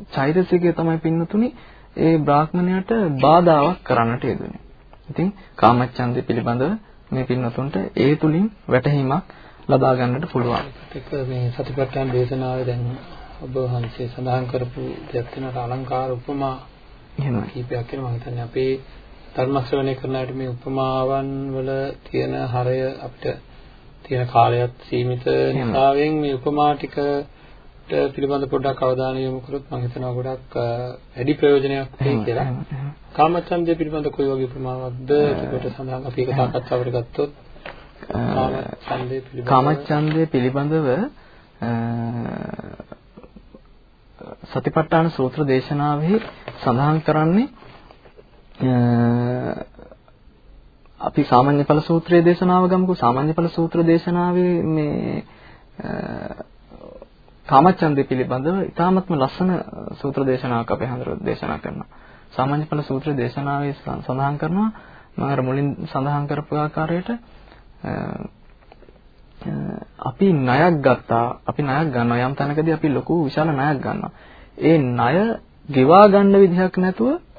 චෛතසිකය තමයි පින්නතුනි ඒ බ්‍රාහ්මණයාට බාධාවක් කරන්නට යෙදුනේ. ඉතින් කාමච්ඡන්දේ පිළිබඳව මේ පින්නතුන්ට ඒ තුලින් වැටහීමක් ලබා ගන්නට පුළුවන්. ඒක මේ සතිපට්ඨාන දේශනාවේ දැන් ඔබ වහන්සේ සඳහන් කරපු දෙයක් වෙනවා අලංකාර උපමා එහෙමයි. කීපයක් වෙනවා මම හිතන්නේ අපේ ධර්ම ශ්‍රවණය කරන අයට මේ උපමාවන් වල තියෙන හරය අපිට තියෙන කාලයත් සීමිත නිසාවෙන් මේ උපමා ටික පිළිබඳ පොඩ්ඩක් අවධානය යොමු කරොත් මම හිතනවා ගොඩක් වැඩි ප්‍රයෝජනයක් වෙයි කියලා. කාමච්ඡන්දය පිළිබඳ කොයි වගේ උපමාවක්ද? එතකොට සඳහන් අපි ඒක සාකච්ඡාවට ගත්තොත් කාමච්ඡන්දය පිළිබඳව සතිපට්ඨාන සූත්‍ර දේශනාවෙහි සඳහන් කරන්නේ අපි සාමාන්‍ය ඵල සූත්‍රයේ දේශනාව ගමුකෝ. සාමාන්‍ය ඵල සූත්‍ර දේශනාවේ මේ කාමච්ඡන්දේ පිළිබඳව ඉතාමත්ම ලස්සන සූත්‍ර දේශනාවක් අපේ හඳුර දේශනා කරනවා. සාමාන්‍ය ඵල සූත්‍ර දේශනාවේ සඳහන් කරනවා මම අර මුලින් සඳහන් කරපු ආකාරයට අපි ණයක් ගත්තා අපි ණයක් ගන්නවා. යම් තැනකදී අපි ලොකු විශාල ණයක් ගන්නවා. ඒ ණය ගෙවා ගන්න විදිහක් නැතුව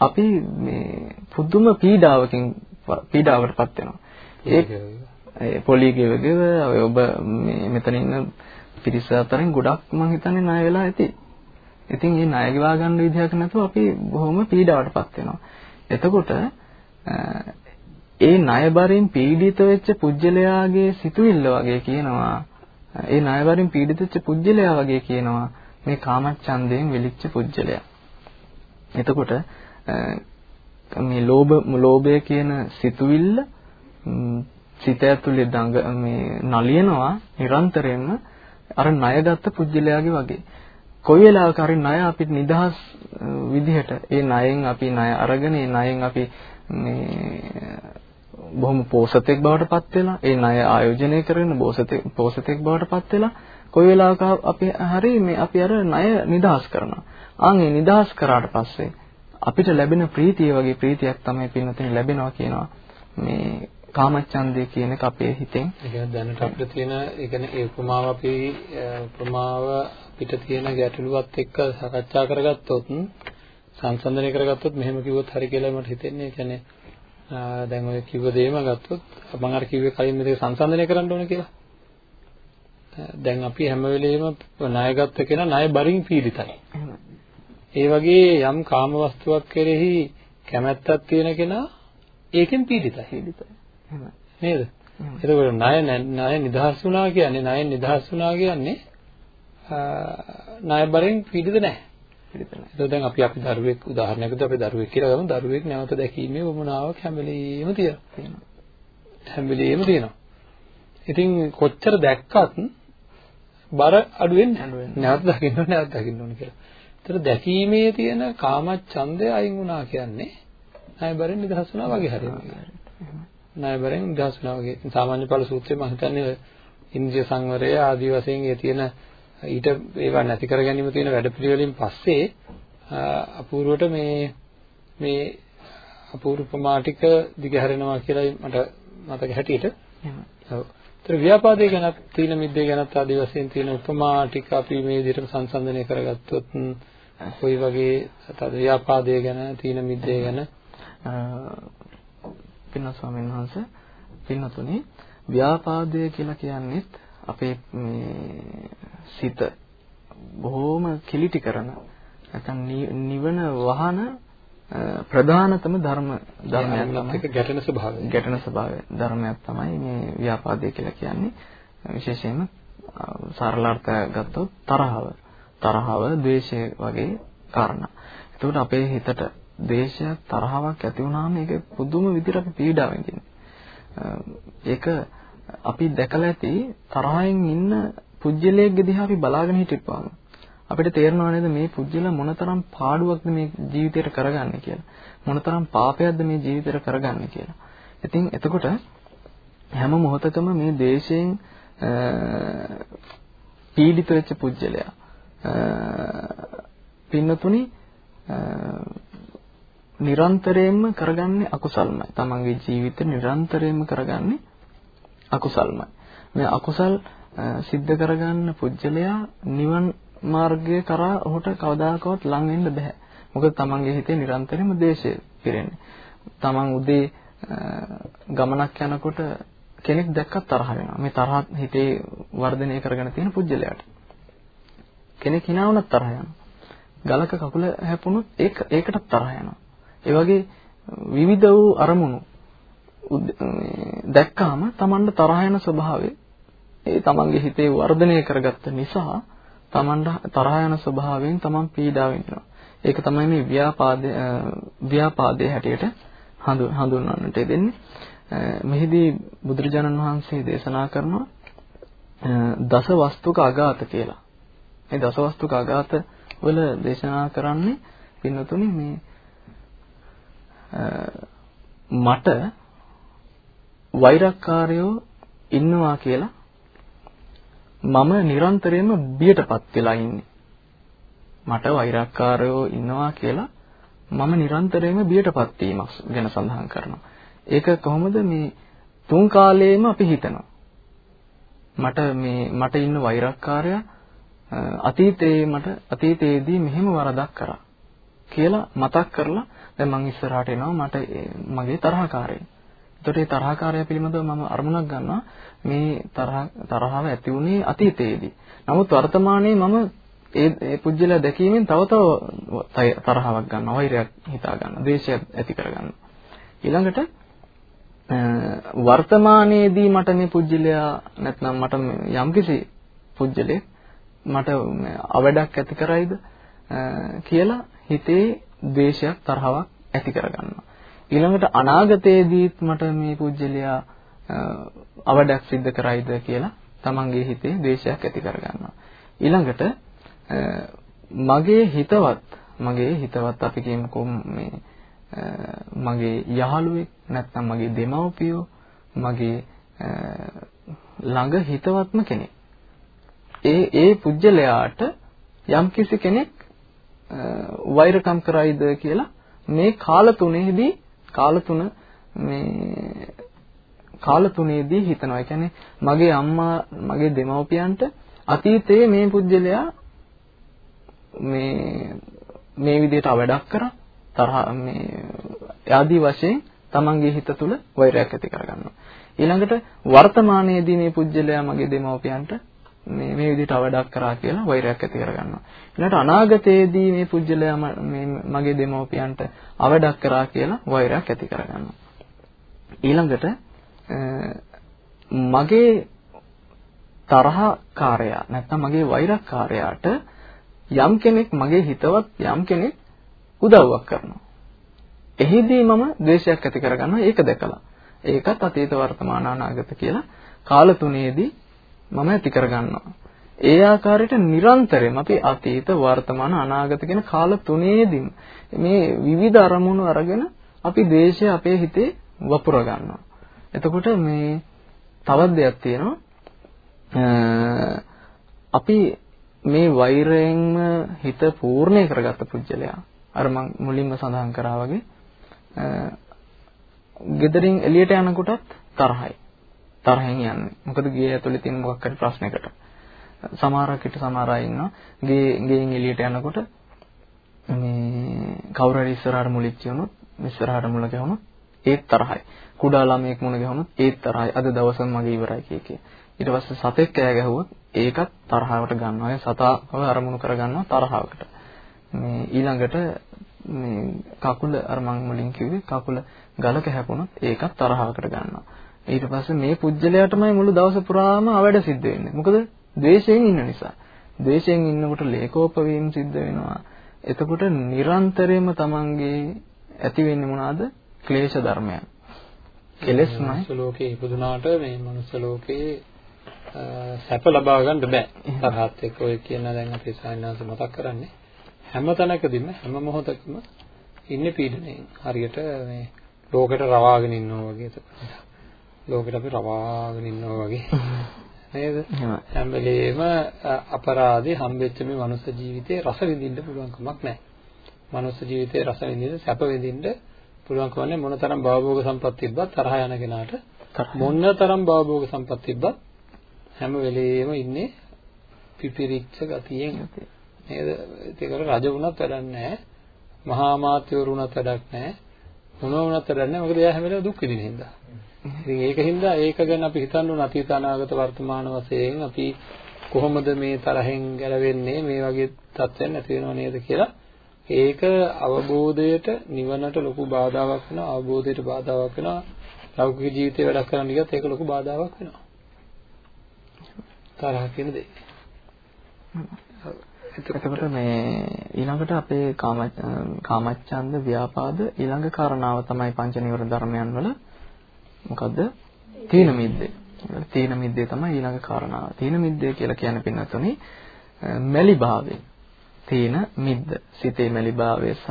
අපි මේ පුදුම පීඩාවකින් පීඩාවටපත් වෙනවා ඒ පොලි ගෙවගෙව ඔබ මේ මෙතන ඉන්න පිරිස අතරින් ගොඩක් මම හිතන්නේ ණය වෙලා ඇති. ඉතින් මේ ණය ගෙවා ගන්න විදිහක් නැතුව අපි බොහොම පීඩාවටපත් වෙනවා. එතකොට ඒ ණයබරින් පීඩිත වෙච්ච පුජ්‍යලයාගේ සිතුවිල්ල වගේ කියනවා ඒ ණයබරින් පීඩිත වෙච්ච පුජ්‍යලයා වගේ කියනවා මේ කාමච්ඡන්දයෙන් වෙලිච්ච පුජ්‍යලයා. එතකොට මේ ලෝභ ලෝභය කියන සිතුවිල්ල සිත ඇතුලේ දඟ මේ නලියනවා නිරන්තරයෙන්ම අර ණයගත්ත පුජ්‍යලයාගේ වගේ. කොයි වෙලාවක හරි ණය අපිට නිදහස් විදිහට ඒ ණයෙන් අපි ණය අරගෙන ඒ ණයෙන් අපි මේ බොහොම පෝසතෙක් බවට පත් වෙලා ඒ ණය ආයෝජනය කරගෙන පෝසතෙක් පෝසතෙක් බවට පත් වෙලා කොයි වෙලාවක අපි හරි මේ අපි අර ණය නිදහස් කරනවා. ආන් ඒ නිදහස් කරාට පස්සේ අපිට ලැබෙන ප්‍රීතිය වගේ ප්‍රීතියක් තමයි පින්නතින් ලැබෙනවා කියනවා. මේ කාමච්ඡන්දය කියන එක අපේ හිතෙන් ඒ කියන්නේ දැනට අපිට තියෙන ඒ කියන්නේ ඒ උපමාව අපි උපමාව අපිට තියෙන ගැටලුවත් එක්ක සාකච්ඡා කරගත්තොත් සංසන්දනය කරගත්තොත් මෙහෙම කිව්වොත් හරි කියලා මට හිතෙන්නේ. ඒ කියන්නේ දැන් ඔය කිව්ව දේම ගත්තොත් මම අර කිව්වේ කලින් මේක සංසන්දනය කරන්න ඕන කියලා. දැන් අපි හැම වෙලෙම ණයගත්ත කෙනා ණය බරින් පීඩිතයි. ඒ වගේ යම් කාම වස්තුවක් කෙරෙහි කැමැත්තක් තියෙන කෙනා ඒකෙන් පීඩිතයි. පීඩිතයි. නේද? එතකොට ණය ණය නිදහස් වුණා කියන්නේ ණයෙන් නිදහස් වුණා කියන්නේ ණයබරෙන් පීඩිත නැහැ. පිළිත නැහැ. ඒක දැන් අපි අපි දරුවෙක් උදාහරණයක් විදිහට අපි දරුවෙක් කියලා ගමු දරුවෙක් නැවත දැකීමේ වමනාවක් හැම වෙලෙම තියෙනවා. හැම වෙලෙම තියෙනවා. ඉතින් කොච්චර දැක්කත් බර අඩු වෙන්නේ නැවත දකින්න නැවත දකින්න ඕනේ කියලා. ඒතර දැකීමේ තියෙන කාමච්ඡන්දය අයින් වුණා කියන්නේ ණයබරෙන් නිදහස් වුණා වගේ හරියන්නේ. ණයබරෙන් නිදහස් වුණා වගේ. සාමාන්‍ය ඵල සූත්‍රයේ මම හිතන්නේ ඉන්ද්‍රිය සංවරය ආදී වශයෙන් ඒ තියෙන ඊට ඒවා නැති කර ගැනීම තියෙන වැඩපිළිවෙලින් පස්සේ අපූර්වට මේ මේ අපූර්ව ප්‍රමාටික දිගහැරෙනවා කියලා මට මතක හැටියට. ඔව්. ඒතර ව්‍යාපාදේ ගැන තීන මිද්දේ ගැනත් ආදී වශයෙන් තියෙන උපමා ටික අපි මේ විදිහට සංසන්දනය කරගත්තොත් කොයි වගේ තද ව්‍යාපාදේ ගැන තීන මිද්දේ ගැන? පින්වත් ස්වාමීන් වහන්සේ පින්වතුනි ව්‍යාපාදය කියලා කියන්නේත් අපේ මේ සිත බොහොම කිලිටි කරන නැත්නම් නිවන වහන ප්‍රධානතම ධර්ම ධර්මයක් ඒක ගැටෙන ස්වභාවය. ගැටෙන ස්වභාවය ධර්මයක් තමයි මේ ව්‍යාපාදය කියලා කියන්නේ. විශේෂයෙන්ම සරල අර්ථය ගත්තොත් තරහව තරහව ද්වේෂය වගේ කාරණා. එතකොට අපේ හිතට ද්වේෂයක් තරහවක් ඇති වුනහම ඒක පුදුම විදිහට අපි පීඩා විඳින්නේ. ඒක අපි දැකලා ඇති තරහෙන් ඉන්න පුජ්‍යලයේගේ දිහා අපි බලාගෙන හිටිපුවාම අපිට තේරෙනව නේද මේ පුජ්‍යල මොනතරම් පාඩුවක්ද මේ ජීවිතේට කරගන්නේ කියලා. මොනතරම් පාපයක්ද මේ ජීවිතේට කරගන්නේ කියලා. ඉතින් එතකොට හැම මොහොතකම මේ දේශයෙන් පීඩිත වෙච්ච පුජ්‍යලයා පින්නතුනි නිරන්තරයෙන්ම කරගන්නේ අකුසල්මයි. තමන්ගේ ජීවිතේ නිරන්තරයෙන්ම කරගන්නේ අකුසල්මයි. මේ අකුසල් සිද්ධ කරගන්න පුජ්‍යලයා නිවන් මාර්ගය කරා ඔහුට කවදාකවත් ලං වෙන්න බෑ. මොකද තමන්ගේ හිතේ නිරන්තරයෙන්ම දේශය පිරෙන්නේ. තමන් උදේ ගමනක් යනකොට කෙනෙක් දැක්කත් තරහ වෙනවා. මේ තරහ හිතේ වර්ධනය කරගෙන තියෙන පුජ්‍යලයාට. කෙනෙක් hina වුණත් තරහ යනවා. ගලක කකුල හැපුණොත් ඒක ඒකටත් තරහ යනවා. ඒ වගේ විවිධ වූ අරමුණු දැක්කාම Tamanට තරහ යන ස්වභාවය ඒ Tamanගේ හිතේ වර්ධනය කරගත්ත නිසා Tamanට තරහ යන ස්වභාවයෙන් Taman පීඩා විඳිනවා. ඒක තමයි මේ ව්‍යාපාද ව්‍යාපාදයේ හැටියට හඳුන්වන්නට දෙන්නේ. මෙහිදී බුදුරජාණන් වහන්සේ දේශනා කරනවා දස වස්තුක අගාත කියලා. මේ දස වස්තුක අගාත වල දේශනා කරන්නේ පින්නතුනි මේ මට වෛරක්කාරයෝ ඉන්නවා කියලා මම නිරන්තරයෙන්ම බියටපත් වෙලා ඉන්නේ. මට වෛරක්කාරයෝ ඉන්නවා කියලා මම නිරන්තරයෙන්ම බියටපත් වීමක් ගැන සඳහන් කරනවා. ඒක කොහොමද මේ තුන් කාලේම අපි හිතනවා. මට මේ මට ඉන්න වෛරක්කාරයා අතීතයේ මට අතීතයේදී මෙහෙම වරදක් කරා කියලා මතක් කරලා දැන් මං ඉස්සරහට එනවා මට මගේ තරහකාරයෙක්. එතකොට මේ තරහකාරය පිළිබඳව මම අරමුණක් ගන්නවා මේ තරහ තරහව ඇති වුණේ අතීතයේදී. නමුත් වර්තමානයේ මම ඒ ඒ පුජ්‍යලා දැකීමෙන් තව තව තරහවක් ගන්නවා, වෛරයක් හිතා ගන්නවා, ද්වේෂයක් ඇති කර ගන්නවා. ඊළඟට වර්තමානයේදී මට මේ පුජ්‍යලයා නැත්නම් මට යම්කිසි පුජ්‍යලෙක් මට අවඩක් ඇති කරයිද කියලා හිතේ ද්වේෂයක් තරහවක් ඇති කරගන්නවා. ඊළඟට අනාගතයේදීත් මට මේ පුජ්‍යලයා අවඩක් සිද්ධ කරයිද කියලා තමන්ගේ හිතේ ද්වේෂයක් ඇති කරගන්නවා. ඊළඟට මගේ හිතවත් මගේ හිතවත් අපි කියමුකෝ මේ මගේ යහළුවෙක් නැත්නම් මගේ දෙමව්පියෝ මගේ ළඟ හිතවත්ම කෙනෙක්. ඒ ඒ පුජ්‍යලයාට යම්කිසි කෙනෙක් වෛරකම් කරයිද කියලා මේ කාල තුනේදී කාල තුන මේ කාල තුනේදී හිතනවා. ඒ කියන්නේ මගේ අම්මා මගේ දෙමව්පියන්ට අතීතයේ මේ පුජ්‍යලයා මේ මේ විදිහට අවඩක් කරා තරහ මේ ආදී වශයෙන් තමන්ගේ හිත තුළ වෛරයක් ඇති කරගන්නවා. ඊළඟට වර්තමානයේදී මේ පුජ්‍යලයා මගේ දෙමව්පියන්ට මේ මේ විදිහට අවඩක් කරා කියලා වෛරයක් ඇති කරගන්නවා. ඊළඟට අනාගතයේදී මේ පුජ්‍යලයා මේ මගේ දෙමව්පියන්ට අවඩක් කරා කියලා වෛරයක් ඇති කරගන්නවා. ඊළඟට මගේ තරහකාරයා නැත්නම් මගේ වෛරක්කාරයාට යම් කෙනෙක් මගේ හිතවත් යම් කෙනෙක් උදව්වක් කරනවා. එහිදී මම ද්වේෂයක් ඇති කරගන්නවා ඒක දැකලා. ඒකත් අතීත වර්තමාන අනාගත කියලා කාල තුනේදී මම ඇති කරගන්නවා. ඒ ආකාරයට නිරන්තරයෙන් අපි අතීත වර්තමාන අනාගත කියන කාල තුනේදීම මේ විවිධ අරමුණු අරගෙන අපි ද්වේෂය අපේ හිතේ වපුර ගන්නවා. එතකොට මේ තවත් දෙයක් තියෙනවා. අපි මේ වෛරයෙන්ම හිත පූර්ණේ කරගත්ත පුජ්‍යලයා අර මම මුලින්ම සඳහන් කරා වගේ ගෙදරින් එළියට යනකොටත් තරහයි. තරහෙන් යන්නේ. මොකද ගේ ඇතුලේ තියෙන මොකක් හරි ප්‍රශ්නයකට. සමහරක් හිට සමහර අය ඉන්නවා. ගේ ගෙයින් එළියට යනකොට මේ කවුරු හරි ඉස්සරහට මුලිච්ච වුණොත් ඉස්සරහට මුල ගැහුණොත් ඒත් තරහයි. කුඩා ළමයෙක් මුණ ගැහුණොත් ඒත් තරහයි. අද දවසම මගේ ඉවරයි කිය කිය. ඊට පස්සේ සතෙක් කෑ ගැහුවොත් ඒකත් තරහවට ගන්නවා. ඒ සතාව අරමුණු කරගන්නවා තරහවකට. මේ ඊළඟට මේ කකුල අර මම මුලින් කිව්වේ කකුල ගලක හැපුණොත් ඒකත් තරහවකට ගන්නවා. ඊට පස්සේ මේ පුජ්‍යලයාටමයි මුළු දවස පුරාම අවඩ සිද්ධ වෙන්නේ. මොකද ද්වේෂයෙන් ඉන්න නිසා. ද්වේෂයෙන් ඉන්නකොට ලේකෝප වීම සිද්ධ වෙනවා. එතකොට නිරන්තරයෙන්ම තමන්ගේ ඇති වෙන්නේ මොනවාද? ක්ලේශ ධර්මයන්. කෙලෙස්මයි. මනුස්ස ලෝකේ ඉපදුනාට මේ මනුස්ස ලෝකේ සැප ලබා ගන්න බෑ. තරහත් එක්ක ඔය කියන දැන් අපි සායනාංශ මතක් කරන්නේ හැම තැනකදීම හැම මොහොතකම ඉන්නේ පීඩණයෙන්. හරියට මේ ලෝකෙට රවාගෙන ඉන්නවා වගේ ලෝකෙට අපි රවාගෙන ඉන්නවා වගේ නේද? හැම වෙලේම අපරාධේ හම්බෙච්ච මේ මනුස්ස ජීවිතේ රස විඳින්න පුළුවන් කමක් නැහැ. මනුස්ස ජීවිතේ රස විඳින්න සැප විඳින්න පුළුවන් කමන්නේ මොනතරම් භවභෝග සම්පත් තිබ්බත් තරහ යන කෙනාට මොනතරම් භවභෝග සම්පත් තිබ්බත් හැම වෙලේම ඉන්නේ පිපිරිච්ච ගතියෙන් නේද? ඒකට රජ වුණත් වැඩක් නැහැ. මහා මාත්‍යවරු වුණත් වැඩක් නැහැ. මොනවා වුණත් වැඩක් නැහැ. මොකද එයා හැම වෙලේම දුක් විඳින හින්දා. ඉතින් ඒකින්ද ඒක ගැන අපි හිතන්න ඕන අතීත අනාගත වර්තමාන වශයෙන් අපි කොහොමද මේ තරහෙන් ගැලවෙන්නේ මේ වගේ තත්ත්වයන් නැති වෙනව නේද කියලා. ඒක අවබෝධයට නිවනට ලොකු බාධාවක් වෙනවා. අවබෝධයට බාධාවක් වෙනවා. ලෞකික ජීවිතේ වැඩක් කරන්න ගියත් ඒක ලොකු බාධාවක් වෙනවා. තරහ කියන දේ. එතකොට මේ ඊළඟට අපේ කාම කාමච්ඡන්ද ව්‍යාපාද ඊළඟ කාරණාව තමයි පංච නීවර ධර්මයන් වල මොකද්ද? තීන මිද්දේ. තීන මිද්දේ තමයි ඊළඟ කාරණාව. තීන මිද්දේ කියලා කියන්නේ පින්නතුනි මැලි භාවය. තීන මිද්ද. සිතේ මැලි භාවය සහ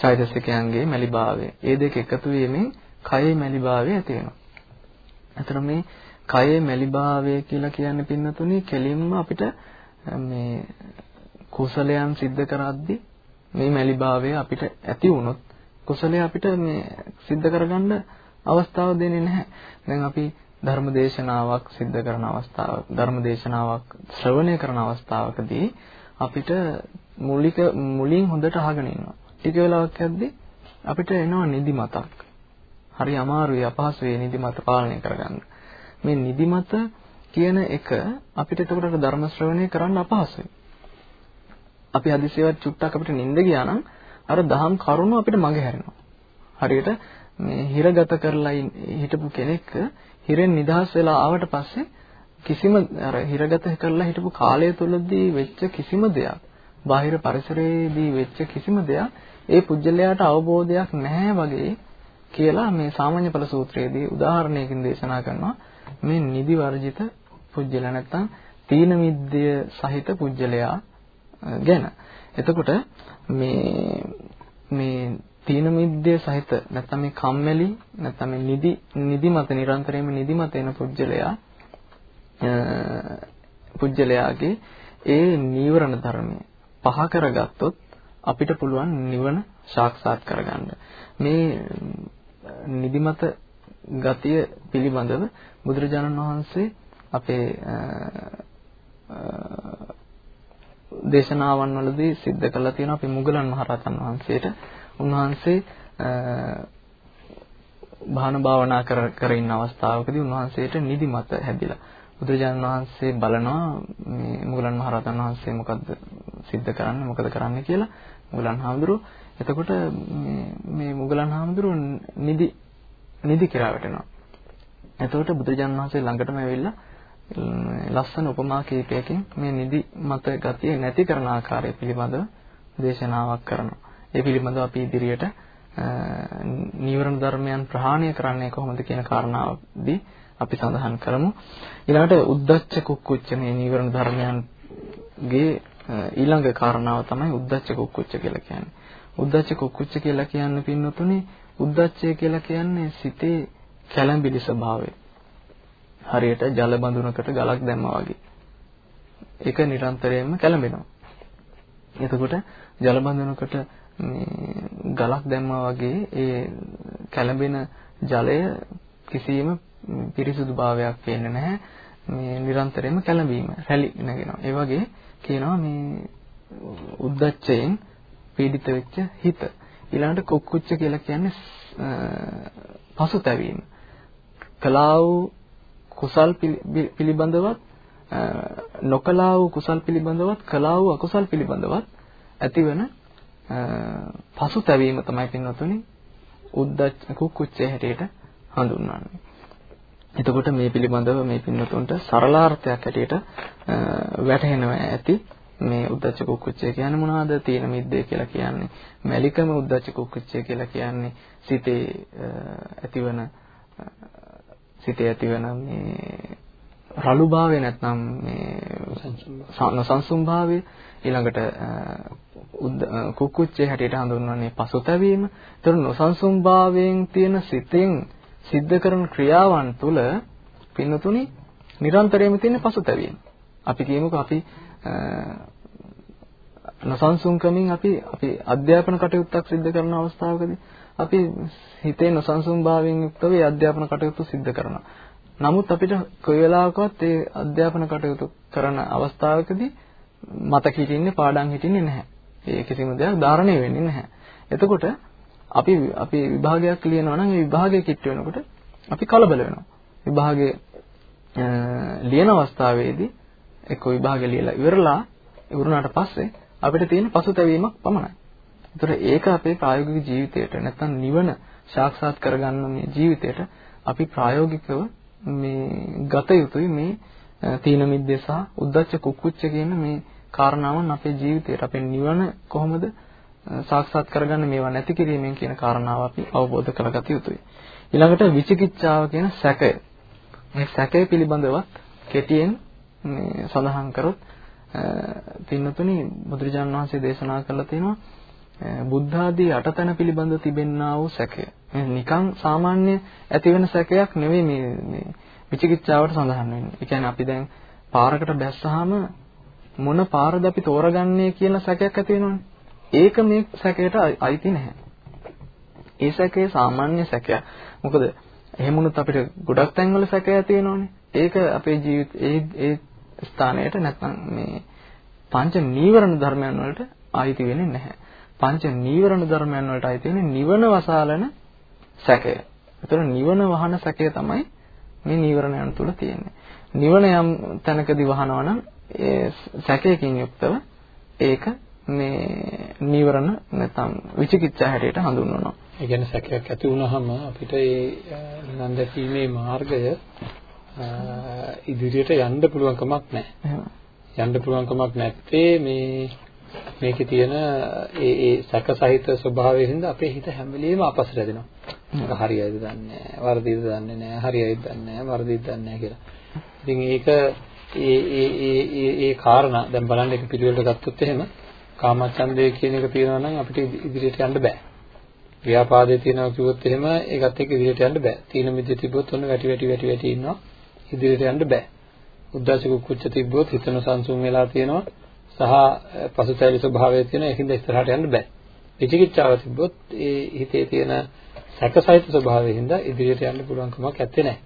චෛතසිකයන්ගේ මැලි භාවය. මේ දෙක එකතු වීමෙන් කයේ මැලි භාවය ඇති වෙනවා. අතන මේ කයේ මැලි භාවය කියලා කියන්නේ පින්නතුනි කෙලින්ම අපිට මේ කුසලයන් සිද්ධ කරද්දී මේ මැලි භාවය අපිට ඇති වුණොත් කුසලය අපිට මේ සිද්ධ කරගන්න අවස්ථාව දෙන්නේ නැහැ. දැන් අපි ධර්ම දේශනාවක් සිද්ධ කරන අවස්ථාවක් ධර්ම දේශනාවක් ශ්‍රවණය කරන අවස්ථාවකදී අපිට මූලික මුලින් හොඳට අහගෙන ඉන්නවා. ටික වෙලාවක් යද්දී අපිට එනවා නිදිමතක්. හරි අමාරුයි අපහසුයි නිදිමත පාලනය කරගන්න. මේ නිදිමත කියන එක අපිට එතකොට ධර්ම ශ්‍රවණය කරන්න අපහසුයි. අපි හදිසියවත් චුට්ටක් අපිට නිින්ද ගියා නම් අර දහම් කරුණු අපිට මගේ හැරෙනවා. හරියට මේ හිරගත කරලා හිටපු කෙනෙක් හිරෙන් නිදහස් වෙලා ආවට පස්සේ කිසිම අර හිරගත කරලා හිටපු කාලය තුලදී වෙච්ච කිසිම දෙයක් බාහිර පරිසරයේදී වෙච්ච කිසිම දෙයක් ඒ පුජ්‍යලයාට අවබෝධයක් නැහැ වගේ කියලා මේ සාමාන්‍ය ඵල සූත්‍රයේදී උදාහරණයකින් දේශනා කරනවා මේ නිදි වර්ජිත පුජ්‍යල නැත්තම් තීන මිද්දය සහිත පුජ්‍යලයා ගැන. එතකොට මේ මේ තීන මිද්දේ සහිත නැත්නම් මේ කම්මැලි නැත්නම් මේ නිදි නිදිමත නිරන්තරයෙන්ම නිදිමත එන පුජ්‍යලයා පුජ්‍යලයාගේ ඒ නීවරණ ධර්මය පහ කරගත්තොත් අපිට පුළුවන් නිවන සාක්ෂාත් කරගන්න. මේ නිදිමත ගතිය පිළිබඳව බුදුරජාණන් වහන්සේ අපේ දේශනාවන් වලදී සිද්ධ කළා තියෙනවා අපි මුගලන් මහරහතන් වහන්සේට උන්වහන්සේ භාන භාවනා කර කර ඉන්න අවස්ථාවකදී උන්වහන්සේට නිදිමත හැදිලා. බුදුරජාණන් වහන්සේ බලනවා මේ මුගලන් මහරහතන් වහන්සේ මොකද්ද සිද්ධ කරන්නේ මොකද කරන්නේ කියලා. මුගලන් හාමුදුරුවෝ එතකොට මේ මේ මුගලන් හාමුදුරුවෝ නිදි නිදි කියලා වැටෙනවා. එතකොට බුදුරජාණන් වහන්සේ ළඟටම ඇවිල්ලා ලස්සන උපමා කීපයකින් මේ නිදි මත ගතිය නැති කරන ආකාරය පිළිබඳව දේශනාවක් කරනවා. ඒ පිළිබඳව අපි ඉදිරියට නීවරණ ධර්මයන් ප්‍රහාණය කරන්නේ කොහොමද කියන කාරණාවදී අපි සඳහන් කරමු. ඊළඟට උද්දච්ච කුක්කුච්ච මේ නීවරණ ධර්මයන්ගේ ඊළඟ කාරණාව තමයි උද්දච්ච කුක්කුච්ච කියලා කියන්නේ. උද්දච්ච කුක්කුච්ච කියලා කියන්නේ පින්නතුනේ උද්දච්චය කියලා කියන්නේ සිතේ කැළඹිලි ස්වභාවය. හරියට ජල බඳුනකට ගලක් දැම්මා වගේ. ඒක නිරන්තරයෙන්ම කැළඹෙනවා. එතකොට ජල බඳුනකට මේ ගලක් දැම්මා වගේ ඒ කැළඹෙන ජලය කිසියම් පිරිසුදු භාවයක් පේන්නේ නැහැ. මේ නිරන්තරයෙන්ම කැළඹීම රැලි නැගෙනවා. ඒ වගේ කියනවා මේ උද්දච්චයෙන් පීඩිත වෙච්ච හිත. ඊළඟට කුක්කුච්ච කියලා කියන්නේ පසුතැවීම. කලාව කුසල් පිළිබඳවත් නොකලා වූ කුසල් පිළිබඳවත් කලා වූ අකුසල් පිළිබඳවත් ඇතිවන පසුතැවීම තමයි පින්වතුනි උද්දච්ච කුක්කුච්චය හැටියට හඳුන්වන්නේ. එතකොට මේ පිළිබඳව මේ පින්වතුන්ට සරලාර්ථයක් හැටියට වැටහෙනවා ඇති මේ උද්දච්ච කුක්කුච්චය කියන්නේ මොනවද? තීන මිද්දේ කියලා කියන්නේ මැලිකම උද්දච්ච කුක්කුච්චය කියලා කියන්නේ සිතේ ඇතිවන සිතේ ඇතිවන මේ රළුභාවය නැත්නම් මේ නොසන්සුන් භාවය ඊළඟට කුක්කුච්චේ හැටියට හඳුන්වන්නේ පසුතැවීම. ඒතර නොසන්සුන් භාවයෙන් තියෙන සිතෙන් සිද්ධ කරන ක්‍රියාවන් තුළ පින්නතුනි නිරන්තරයෙන්ම තියෙන පසුතැවීම. අපි කියමුකෝ අපි නොසන්සුන්කමින් අපි අපි අධ්‍යාපන කටයුත්තක් සිද්ධ කරන අවස්ථාවකදී අපි හිතේ නොසන්සුන් භාවයෙන් යුක්තව ඒ අධ්‍යාපන කටයුතු සිද්ධ කරනවා. නමුත් අපිට කොයි වෙලාවකවත් ඒ අධ්‍යාපන කටයුතු කරන අවස්ථාවකදී මතක හිටින්නේ පාඩම් හිටින්නේ නැහැ. ඒ කිසිම දෙයක් ධාරණය වෙන්නේ නැහැ. එතකොට අපි අපි විභාගයක් ලියනවා නම් ඒ විභාගය කිට් වෙනකොට අපි කලබල වෙනවා. විභාගයේ ලියන අවස්ථාවේදී එක්ක විභාගය ලියලා ඉවරලා ඉවරුණාට පස්සේ අපිට තියෙන පසුතැවීමක් පමණයි. ඒතර ඒක අපේ ප්‍රායෝගික ජීවිතයට නැත්නම් නිවන සාක්ෂාත් කරගන්න මේ ජීවිතයට අපි ප්‍රායෝගිකව මේ ගත යුතුයි මේ තීන මිද්දේ සහ උද්දච්ච කුක්කුච්ච කියන මේ කාරණාවන් අපේ ජීවිතයට අපේ නිවන කොහොමද සාක්ෂාත් කරගන්න මේවා නැති කිරීමෙන් කියන කාරණාව අපි අවබෝධ කරගත යුතුයි. ඊළඟට විචිකිච්ඡාව කියන සැකය. මේ සැකය පිළිබඳවත් කෙටියෙන් මේ සඳහන් කරොත් පින්නතුනි බුදුරජාණන් වහන්සේ දේශනා කළා තියෙනවා බුද්ධ ආදී අටතන පිළිබඳ තිබෙන්නා වූ සැකය. නිකන් සාමාන්‍ය ඇති වෙන සැකයක් නෙවෙයි මේ මේ විචිකිච්ඡාවට සඳහන් වෙන්නේ. ඒ කියන්නේ අපි දැන් පාරකට බැස්සහම මොන පාරද අපි තෝරගන්නේ කියන සැකයක් ඇති වෙනවනේ. ඒක මේ සැකයට අයිති නැහැ. ඒ සැකේ සාමාන්‍ය සැකයක්. මොකද එහෙම වුණොත් අපිට ගොඩක් තැන්වල සැකය ඇති වෙනවනේ. ඒක අපේ ජීවිත ඒ ඒ ස්ථානයට නැත්නම් මේ පංච නීවරණ ධර්මයන් වලට අයිති වෙන්නේ නැහැ. පංච නීවරණ ධර්මයන් වලට අයිති වෙන්නේ නිවන වසාලන සැකය. ඒතර නිවන වහන සැකය තමයි මේ නීවරණයන් තුල තියෙන්නේ. නිවන යම් තැනකදී වහනවා නම් ඒ සැකයකින් යුක්තව ඒක මේ නීවරණ නැත්නම් විචිකිච්ඡා හැටියට හඳුන්වනවා. ඒ කියන්නේ සැකයක් ඇති වුනහම අපිට ඒ නිවන් දැකීමේ මාර්ගය ඉදිරියට යන්න පුළුවන් කමක් නැහැ. යන්න පුළුවන් කමක් නැත්තේ මේ මේකේ තියෙන ඒ ඒ සැක සහිත ස්වභාවයෙන් හින්දා අපේ හිත හැම වෙලෙම අපස් රැදෙනවා. ඒක හරියයිද දන්නේ නැහැ. වර්ධිද දන්නේ නැහැ. හරියයිද දන්නේ නැහැ. වර්ධිද දන්නේ නැහැ කියලා. ඉතින් ඒක ඒ ඒ ඒ ඒ ඒ කාරණා දැන් බලන්න එක පිළිවෙලට ගත්තොත් එහෙම කාමච්ඡන්දය කියන එක තියෙනවා නම් අපිට ඉදිරියට යන්න බෑ. ව්‍යාපාදේ තියෙනවා කිව්වොත් එහෙම ඒකත් එක්ක ඉදිරියට යන්න බෑ. තීන මිද්ද තිබ්බොත් ඔන්න වැටි වැටි වැටි වැටි ඉන්නවා. ඉදිරියට යන්න බෑ. උද්දාච කුච්ච තිබ්බොත් හිතන සංසුන් වෙලා තියෙනවා. සහ පසුතැවිලි ස්වභාවය තියෙන එකින්ද ඉස්සරහට යන්න බෑ. විචිකිච්ඡාව තිබ්බොත් ඒ හිතේ තියෙන සැකසිත ස්වභාවයෙන්ද ඉදිරියට යන්න පුළුවන් කමක් නැත්තේ නෑ.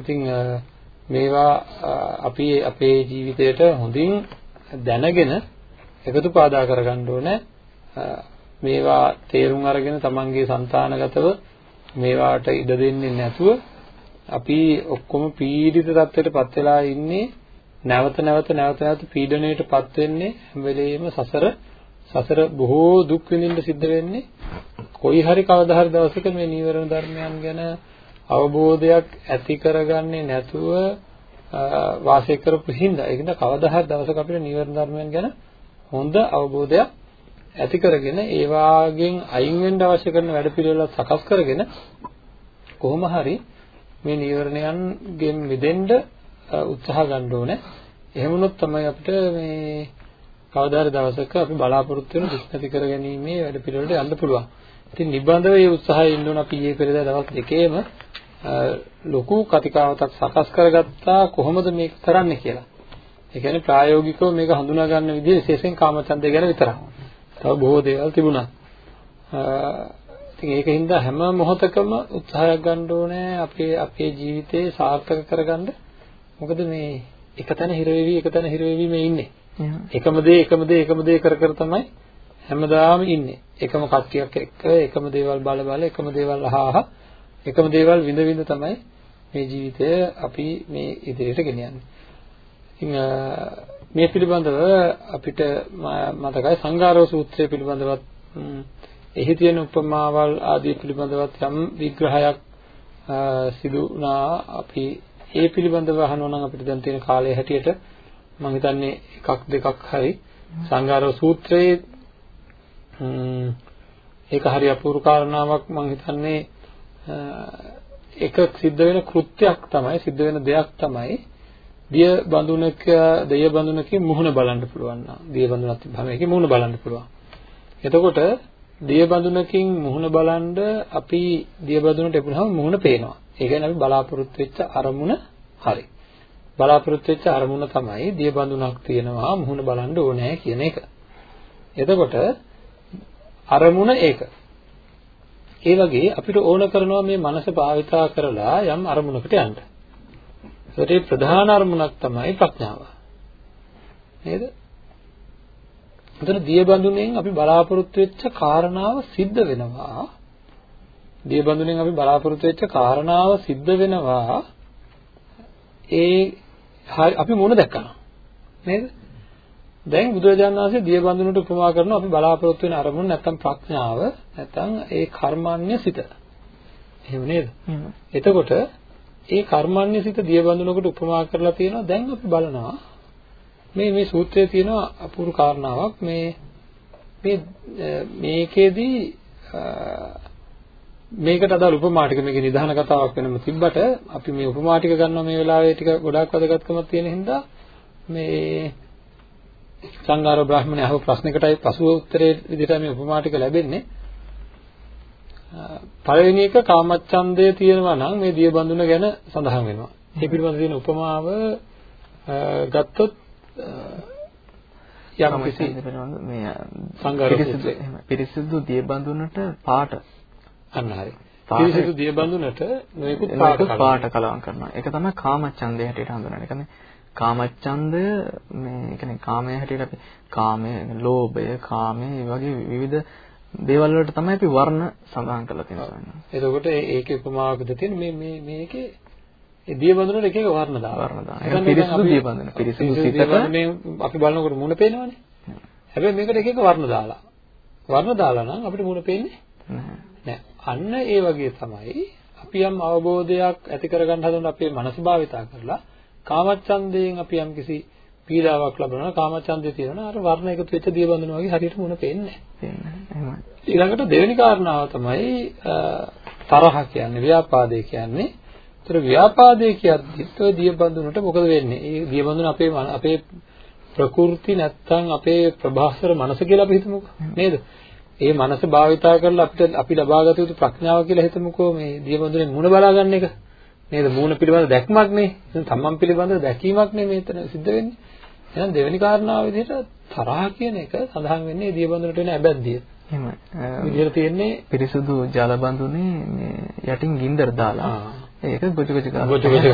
ඉතින් මේවා අපි අපේ ජීවිතයට හොඳින් දැනගෙන එකතු පාදා කරගන්න ඕනේ. මේවා තේරුම් අරගෙන තමන්ගේ సంతානගතව මේවාට ඉඩ දෙන්නේ නැතුව අපි ඔක්කොම පීඩිත තත්ත්වයටපත් වෙලා ඉන්නේ නැවත නැවත නැවත නැවත පීඩණයටපත් වෙන්නේ හැම වෙලෙම සසර සසර බොහෝ දුක් විඳින්න සිද්ධ වෙන්නේ. කොයි හරි කවදා හරි දවසක මේ නීවරණ ධර්මයන් ගැන අවබෝධයක් ඇති කරගන්නේ නැතුව වාසය කරපු හින්දා. ඒකින්ද කවදා හරි දවසක අපිට නීවරණ ධර්මයන් ගැන හොඳ අවබෝධයක් ඇති කරගෙන ඒ වාගෙන් අයින් වෙන්න අවශ්‍ය කරන වැඩපිළිවෙල සකස් කරගෙන කොහොම හරි මේ නීවරණයන්ගෙන් මිදෙන්න උත්සාහ ගන්න ඕනේ. එහෙම වුණොත් තමයි අපිට මේ කවදා හරි දවසක අපි බලාපොරොත්තු වෙන දුක් නැති කරගැනීමේ වැඩපිළිවෙලට යන්න පුළුවන්. ඉතින් නිබඳව මේ උත්සාහය ඉන්න ඕන අපි ඊයේ පෙරේදා දවස් දෙකේම ලොකු කතිකාවතක් සකස් කරගත්තා කොහොමද මේක කරන්නේ කියලා. ඒ කියන්නේ ප්‍රායෝගිකව මේක හඳුනා ගන්න විදිහ විශේෂයෙන් කාමචන්දය ගැන විතරක්. තව බොහෝ දේවල් තිබුණා. ඉතින් ඒකින්ද හැම මොහොතකම උත්සාහයක් ගන්න ඕනේ අපේ අපේ ජීවිතේ සාර්ථක කරගන්න. මොකද මේ එක තැන හිර වෙවි එක තැන හිර වෙවි මේ ඉන්නේ. එකම දේ එකම දේ එකම දේ කර කර තමයි හැමදාම ඉන්නේ. එකම කට්ටියක් එක්ක එකම දේවල් බල බල එකම දේවල් අහහ එකම දේවල් විඳ විඳ තමයි මේ ජීවිතය අපි මේ ඉදිරියට ගෙනියන්නේ. ඉතින් මේ පිළිබඳව අපිට මතකයි සංඝාරෝ සූත්‍රය පිළිබඳවත් එහි තියෙන උපමාවල් ආදී පිළිබඳවත් යම් විග්‍රහයක් සිදු වුණා අපි ඒ පිළිබඳව අහනවා නම් අපිට දැන් තියෙන කාලය හැටියට මම හිතන්නේ එකක් දෙකක් හරි. සංඝාරෝ සූත්‍රයේ ඒක හරි අපූර්ව කාරණාවක් මම හිතන්නේ එක සිද්ධ වෙන කෘත්‍යයක් තමයි සිද්ධ වෙන දෙයක් තමයි. දිය බඳුනක දෙය බඳුනකින් මුහුණ බලන්න පුළුවන් නා දිය බඳුනක් තිබ්බම ඒකේ මුහුණ බලන්න පුළුවන්. එතකොට දිය බඳුනකින් මුහුණ බලන්න අපි දිය බඳුනට එපුනහම මුහුණ පේනවා ඒ කියන්නේ අපි බලාපොරොත්තු වෙච්ච අරමුණ හරි බලාපොරොත්තු වෙච්ච අරමුණ තමයි දිය බඳුනක් තියෙනවා මුහුණ බලන්න ඕනේ කියන එක එතකොට අරමුණ ඒක ඒ වගේ අපිට ඕන කරනවා මේ මනස භාවිතා කරලා යම් අරමුණකට යන්න. ඒකට ප්‍රධාන අරමුණක් තමයි ප්‍රඥාව. නේද? එතන දිය බඳුනෙන් අපි බලාපොරොත්තු වෙච්ච කාරණාව සිද්ධ වෙනවා. දිය බඳුනෙන් අපි බලාපොරොත්තු වෙච්ච කාරණාව සිද්ධ වෙනවා. ඒ අපි මොන දැක්කම නේද? දැන් බුදුරජාණන් වහන්සේ දිය බඳුනට උපමා කරනවා අපි බලාපොරොත්තු වෙන අරමුණ නැත්තම් ප්‍රඥාව නැත්තම් ඒ කර්මන්නේ සිත. එහෙම නේද? එතකොට ඒ කර්මන්නේ සිත දිය බඳුනකට උපමා කරලා තියෙනවා දැන් අපි බලනවා මේ මේ සූත්‍රයේ තියෙනවා අපූර්ව කාරණාවක් මේ මේ මේකෙදී මේකට අදාළ උපමා ටික මේකේ නිධාන කතාවක් වෙනම තිබ්බට අපි මේ උපමා ටික ගන්නවා මේ වෙලාවේ ටික ගොඩාක් වැදගත්කමක් තියෙන හින්දා මේ සංඝාර බ්‍රාහ්මණය අහපු ප්‍රශ්නකටයි පසුව උත්තරේ විදිහට මේ උපමා ටික ලැබෙන්නේ. පළවෙනි එක කාමච්ඡන්දය තියෙනවා නම් මේ දිය බඳුන ගැන සඳහන් වෙනවා. ඒ පිළිබඳ තියෙන උපමාව ගත්තොත් යම් කිසි මේ සංඝාර පිරිසිදු දිය බඳුනට පාට අන්න හරි. පිරිසිදු දිය බඳුනට නොයෙකුත් පාට කලවම් කරනවා. ඒක තමයි කාමච්ඡන්දය හැටියට හඳුනන්නේ. ඒ කියන්නේ කාමච්ඡන්දය මේ කියන්නේ කාමයේ හැටියට අපි කාමය, ලෝභය, කාමය වගේ විවිධ දේවල් වලට තමයි අපි වර්ණ සඳහන් කරලා තියෙනවා. එතකොට ඒකේ උපමාවකද තියෙන මේ මේ මේකේ ඒ දිය බඳුනට එක එක වර්ණ දානවා. වර්ණ දානවා. ඒක පිරිසිදු දිය බඳුන. පිරිසිදු සිතට මේ අපි බලනකොට මුණ පේනවනේ. හැබැයි මේකට එක එක වර්ණ දාලා. වර්ණ දාලා නම් අපිට මුණ පේන්නේ නැහැ. අන්න ඒ වගේ තමයි අපි යම් අවබෝධයක් ඇති කරගන්න හදන අපේ මනස භාවිතා කරලා කාමච්ඡන්දයෙන් අපි යම්කිසි පීඩාවක් ලබනවා කාමච්ඡන්දේ තියෙනවා අර වර්ණ එකතු වෙච්ච දිය බඳුන වගේ හරියට මුණ පේන්නේ නැහැ. ඊළඟට දෙවෙනි කාරණාව තමයි තරහ කියන්නේ ව්‍යාපාදේ කියන්නේ. ඒතර ව්‍යාපාදේ කියද්දිත් ඔය දිය බඳුනට මොකද වෙන්නේ? ඒ දිය බඳුන අපේ අපේ ප්‍රകൃති නැත්තම් අපේ ප්‍රභාස්වර මනස කියලා අපි හිතමුකෝ නේද? ඒ මනස භාවිතා කරලා අපිට අපි ලබාගත යුතු ප්‍රඥාව කියලා හිතමුකෝ මේ දිය බඳුනේ මුණ බලා ගන්න එක. නේද මූණ පිළිබඳ දැක්මක් නේ තමන් පිළිබඳ දැකීමක් නේ මෙතන සිද්ධ වෙන්නේ එහෙනම් දෙවෙනි කාරණාව විදිහට තරහ කියන එක සඳහන් වෙන්නේ දිය බඳුනට වෙන ඇබැද්දිය එහෙමයි විදිහට තියෙන්නේ පිරිසුදු ජල බඳුනේ මේ යටින් ගින්දර දාලා ඒක ගොජ ගොජ ගාලා ගොජ ගොජ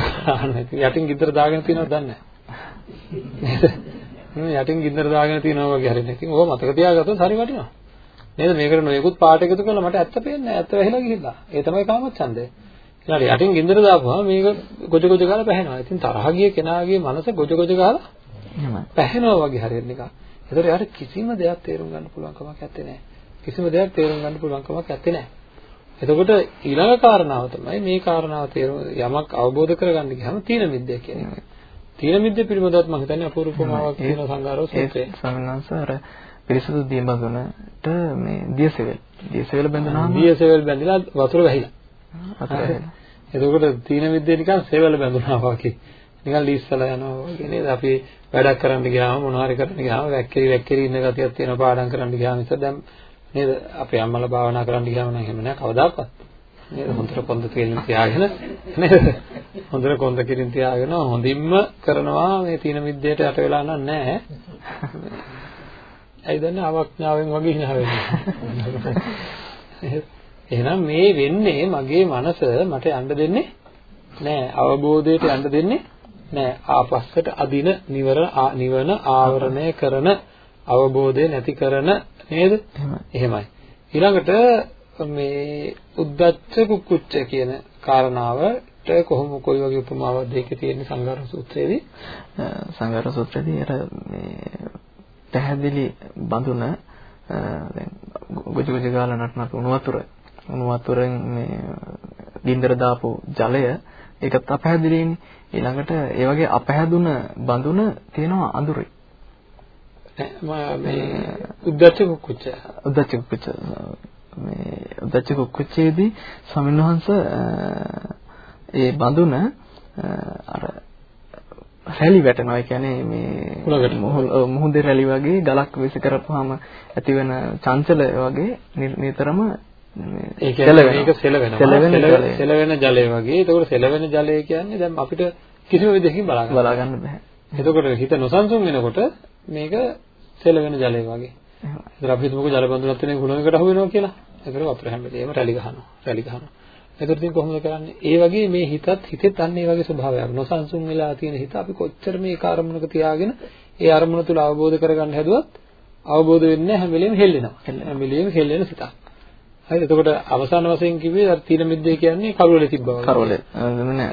යටින් ගින්දර දාගෙන තියෙනවද දන්නේ නැහැ. යටින් ගින්දර දාගෙන තියෙනවා වගේ හරිනේ ඉතින් ඕක මතක තියාගත්තොත් හරි වටිනවා. නේද? මේකට නොයෙකුත් පාට එකතු කරලා මට ඇත්ත පේන්නේ නැහැ. ඇත්ත වැහිලා ගිහිල්ලා. ඒ තමයි කාමච්ඡන්දය. ඊළඟට යටින් ගින්දර දාපුවම මේක ගොජ ගොජ ගාලා පැහැෙනවා. ඉතින් තරහ ගිය කෙනාගේ මනස ගොජ ගොජ ගාලා පැහැෙනවා වගේ හරියට නිකන්. ඒතර යාට කිසිම දෙයක් තේරුම් ගන්න පුළුවන් කමක් නැත්තේ නෑ. කිසිම දෙයක් තේරුම් ගන්න පුළුවන් කමක් නැත්තේ නෑ. එතකොට ඊළඟ කාරණාව තමයි මේ කාරණාව තේරුම් යමක් අවබෝධ කරගන්න ගියාම තීන මිද්දේ කියන්නේ. තීන මිද්ද පිළිබඳවත් මම හිතන්නේ අපූර්ව උපමාවක් කියන සංගාරෝ සූත්‍රය. වහන්සේ අර පිරිසුදු දිය බඳුනට මේ දියසෙවල් දියසෙවල් බඳුනහම දියසෙවල් බැඳිලා වතුර වැහිලා. එතකොට තීන මිද්දේ නිකන් සෙවල බැඳුනා වගේ. නිකන් ලීස්සලා යනවා වගේ නේද? අපි වැඩක් කරන්න ගියාම මොනවා හරි කරන්න ගියාම වැක්කිරි වැක්කිරි ඉන්න ගතියක් තියෙනවා පාඩම් කරන්න ගියාම ඉතින් දැන් නේද? අපේ අම්මලා භාවනා කරන්න ගියාම නම් එහෙම නෑ කවදාකවත්. නේද? හොඳට කොන්ද තේලින් තියාගෙන නේද? හොඳට කොන්ද කිරින් තියාගෙන හොඳින්ම කරනවා මේ තීන මිද්දේට යට වෙලා නෑ. ඇයි දන්නේ අවඥාවෙන් වගේ hina වෙන්නේ. එහෙනම් මේ වෙන්නේ මගේ මනස මට යන්න දෙන්නේ නෑ අවබෝධයට යන්න දෙන්නේ නෑ ආපස්සට අදින නිවර නිවන ආවරණය කරන අවබෝධය නැති කරන නේද? එහෙමයි. ඊළඟට මේ උද්දච්ච කුක්කුච්ච කියන කාරණාවට කොහොම කොයි වගේ උපමාවක්ද ඒකේ තියෙන්නේ සංගාර සූත්‍රයේදී? සංගාර සූත්‍රයේදී අර මේ පැහැදිලි බඳුන දැන් ගොජ ගොජ ගාලා නටනත් උණු වතුර. උණු වතුරෙන් මේ ගින්දර දාපු ජලය ඒකත් අපැහැදිලිනේ. ඊළඟට ඒ වගේ අපැහැදුන බඳුන තියෙනවා අඳුරේ මේ උද්දච්ච කුච්ච උද්දච්ච කුච්ච මේ උද්දච්ච කුච්චේදී ස්වාමින්වහන්ස ඒ බඳුන අර රැලි වැටෙනවා. ඒ කියන්නේ මේ මුහුදේ රැලි වගේ ගලක් විසි කරපුවාම ඇතිවෙන චංචල වගේ නිතරම ඒ කියන්නේ මේක සෙලවෙනවා. සෙලවෙන ජලය වගේ. ඒකෝර සෙලවෙන ජලය කියන්නේ දැන් අපිට කිසිම විදිහකින් බලා ගන්න බෑ. එතකොට හිත නොසන්සුන් වෙනකොට මේක සෙලවෙන ජලය වගේ. ඒතර අපි හිතමුකෝ ජල බඳුනක් තියෙන ගුණයකට අහු වෙනවා කියලා. ඒතර වතුර හැම වෙලේම රැලි ගහනවා. රැලි ගහනවා. එතකොට ඉතින් කොහොමද කරන්නේ? ඒ වගේ මේ හිතත් හිතෙත් අන්න ඒ වගේ ස්වභාවයක්. නොසන්සුන් වෙලා තියෙන හිත අපි කොච්චර මේ කාර්මුණක තියාගෙන ඒ අරමුණ තුල අවබෝධ කරගන්න හැදුවත් අවබෝධ වෙන්නේ හැම වෙලෙම හෙල්ලෙනවා. හැම වෙලෙම හෙල්ලෙන සිතක්. හරිද? එතකොට අවසාන වශයෙන් කිව්වේ අර තීන මිද්දේ කියන්නේ කරුවලේ තිබ්බා වගේ. කරුවලේ.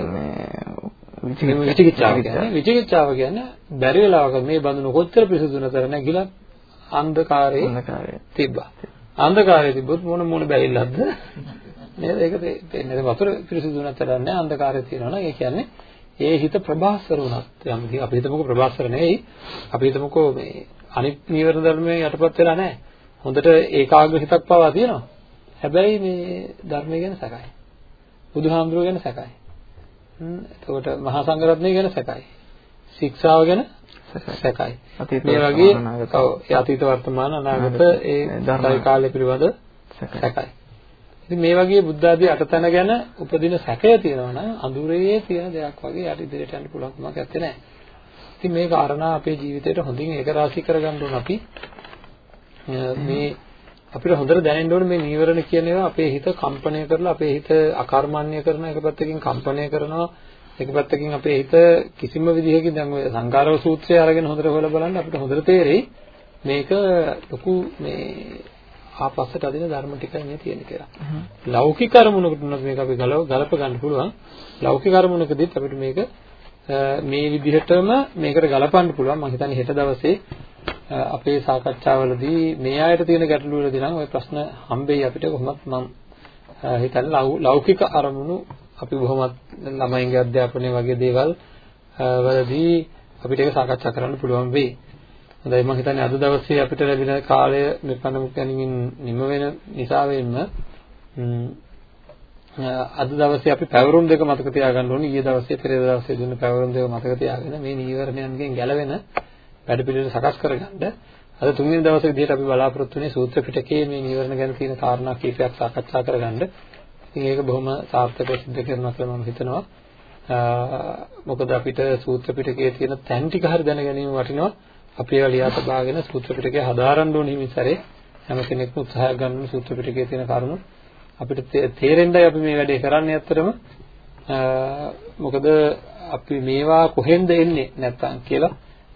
මේ විචිකිච්ඡාව කියන්නේ විචිකිච්ඡාව කියන්නේ බැරි වෙලාවක මේ බඳුන කොච්චර පිරිසුදු නැතර නැගිලා අන්ධකාරයේ අන්ධකාරයේ තිබ්බා. අන්ධකාරයේ තිබ්බොත් මොන මොන බැරිල්ලක්ද? නේද? ඒක තේන්නේ වතුර පිරිසිදු නැතර නැහැ අන්ධකාරය තියෙනවා නම් ඒ කියන්නේ ඒ හිත ප්‍රභාස්වර වුණත් යම් අපි හිතමුකෝ ප්‍රභාස්වර නෙවෙයි අපි හිතමුකෝ මේ අනිත් නීවරණ ධර්මයේ යටපත් වෙලා නැහැ. හොඳට ඒකාග්‍ර හිතක් පවා තියෙනවා. හැබැයි මේ ධර්මය ගැන සැකයි. බුදුහාමුදුරුවෝ ගැන සැකයි. එතකොට මහා සංඝරත්නය ගැන සැකයි. ශික්ෂාව ගැන සැකයි. මේ වගේ ඔව් අතීත වර්තමාන අනාගත ඒ ධර්ම කාලය පිළිබඳ සැකයි. ඉතින් මේ වගේ බුද්ධ ආදී අටතන ගැන උපදින සැකය තියෙනවා නම් අඳුරේ තියෙන දෙයක් වගේ යට ඉදිරියට යන්න පුළුවන් කමක් නැත්තේ නෑ. ඉතින් මේ කාරණා අපේ ජීවිතේට හොඳින් ඒක රාශී කරගන්න ඕන අපි. මේ අපිට හොඳට දැනෙන්න ඕනේ මේ නීවරණ කියන ඒවා අපේ හිත කම්පණය කරලා අපේ හිත අකර්මණ්‍ය කරන එක පැත්තකින් කම්පණය කරනවා එක පැත්තකින් අපේ හිත කිසිම විදිහකින් දැන් ඔය සංකාරව සූත්‍රය අරගෙන හොඳට හොයලා බලන්න අපිට හොඳට තේරෙයි මේක ලොකු මේ ආපස්සට අදින ධර්ම ටිකයි මේ තියෙන්නේ කියලා. ලෞකික අරමුණකට උනත් මේක අපි ගලව ගලප ගන්න පුළුවන්. ලෞකික අරමුණකදීත් අපිට මේක මේ විදිහටම මේකට ගලපන්න පුළුවන්. මම හිතන්නේ හෙට දවසේ අපේ සාකච්ඡාවලදී මේ ආයත තියෙන ගැටලු වලදී නම් ওই ප්‍රශ්න හම්බෙයි අපිට කොහොමත් මම හිතන්නේ ලෞකික අරමුණු අපි බොහොමත් ළමයින්ගේ අධ්‍යාපනය වගේ දේවල් වලදී අපිට ඒක සාකච්ඡා කරන්න පුළුවන් වෙයි. හොඳයි මම හිතන්නේ අද දවසේ අපිට ලැබෙන කාලය මෙපණ මුක්කණින් නිම වෙන නිසා වෙන්න අද දවසේ අපි පැවරුම් දෙක මතක තියාගන්න ඕනේ ඊයේ දවසේ පෙරේද දවසේ දුන්න පැවරුම් දෙක මතක තියාගෙන මේ නීවරණයන්ගෙන් ගැලවෙන වැඩපිළිවෙල සකස් කරගන්න අද තුන්වෙනි දවසේ විදිහට අපි බලාපොරොත්තු වෙන්නේ සූත්‍ර පිටකයේ මේ නීවරණ ගැන තියෙන කාරණා කීපයක් සාකච්ඡා කරගන්න. ඉතින් ඒක බොහොම සාර්ථකව සිද්ධ කරනවා කියලා මම හිතනවා. මොකද අපිට සූත්‍ර පිටකයේ තියෙන තැන් ටික හරි දැන ගැනීම වටිනවා. අපි ඒවා ලියා තබාගෙන සූත්‍ර පිටකය හදාරන්න ඕනේ හිමිසරේ හැම කෙනෙක්ම උත්සාහ ගන්න සූත්‍ර පිටකයේ තියෙන කරුණු අපිට තේරෙන්නයි අපි මේ වැඩේ කරන්නේ ඇත්තටම මොකද අපි මේවා කොහෙන්ද එන්නේ නැත්තම් කියලා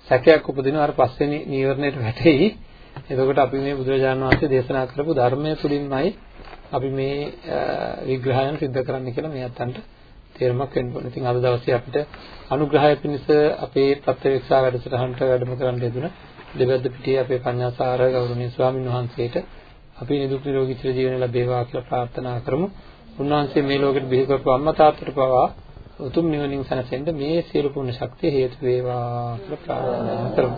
සැකයක් උපදිනවා අර පස්වෙනි නීවරණයට වැටෙයි එතකොට අපි මේ බුදුරජාණන් වහන්සේ දේශනා කරපු ධර්මය තුලින්මයි අපි මේ විග්‍රහයන් සිද්ධ කරන්න කියලා මේ අතන්ට තේරුමක් වෙන්න ඕනේ. ඉතින් අද දවසේ අපිට අනුග්‍රහය පිණිස අපේ ප්‍රත්‍යක්ෂා වැඩසටහනට වැඩම කරන්න යෙදුන දෙවැද්ද පිටියේ අපේ පඤ්ඤාසාර ගෞරවනීය ස්වාමින් වහන්සේට අපි නිදුක් නිරෝගී චිර ජීවන ලැබේවා කියලා ප්‍රාර්ථනා කරමු. උන්වහන්සේ මේ ලෝකෙට බිහි කරපු අම්මා තාත්තට පවා උතුම් නිවනින් සැනසෙන්න මේ සියලු පුණ්‍ය ශක්තිය හේතු වේවා කියලා ප්‍රාර්ථනා කරමු.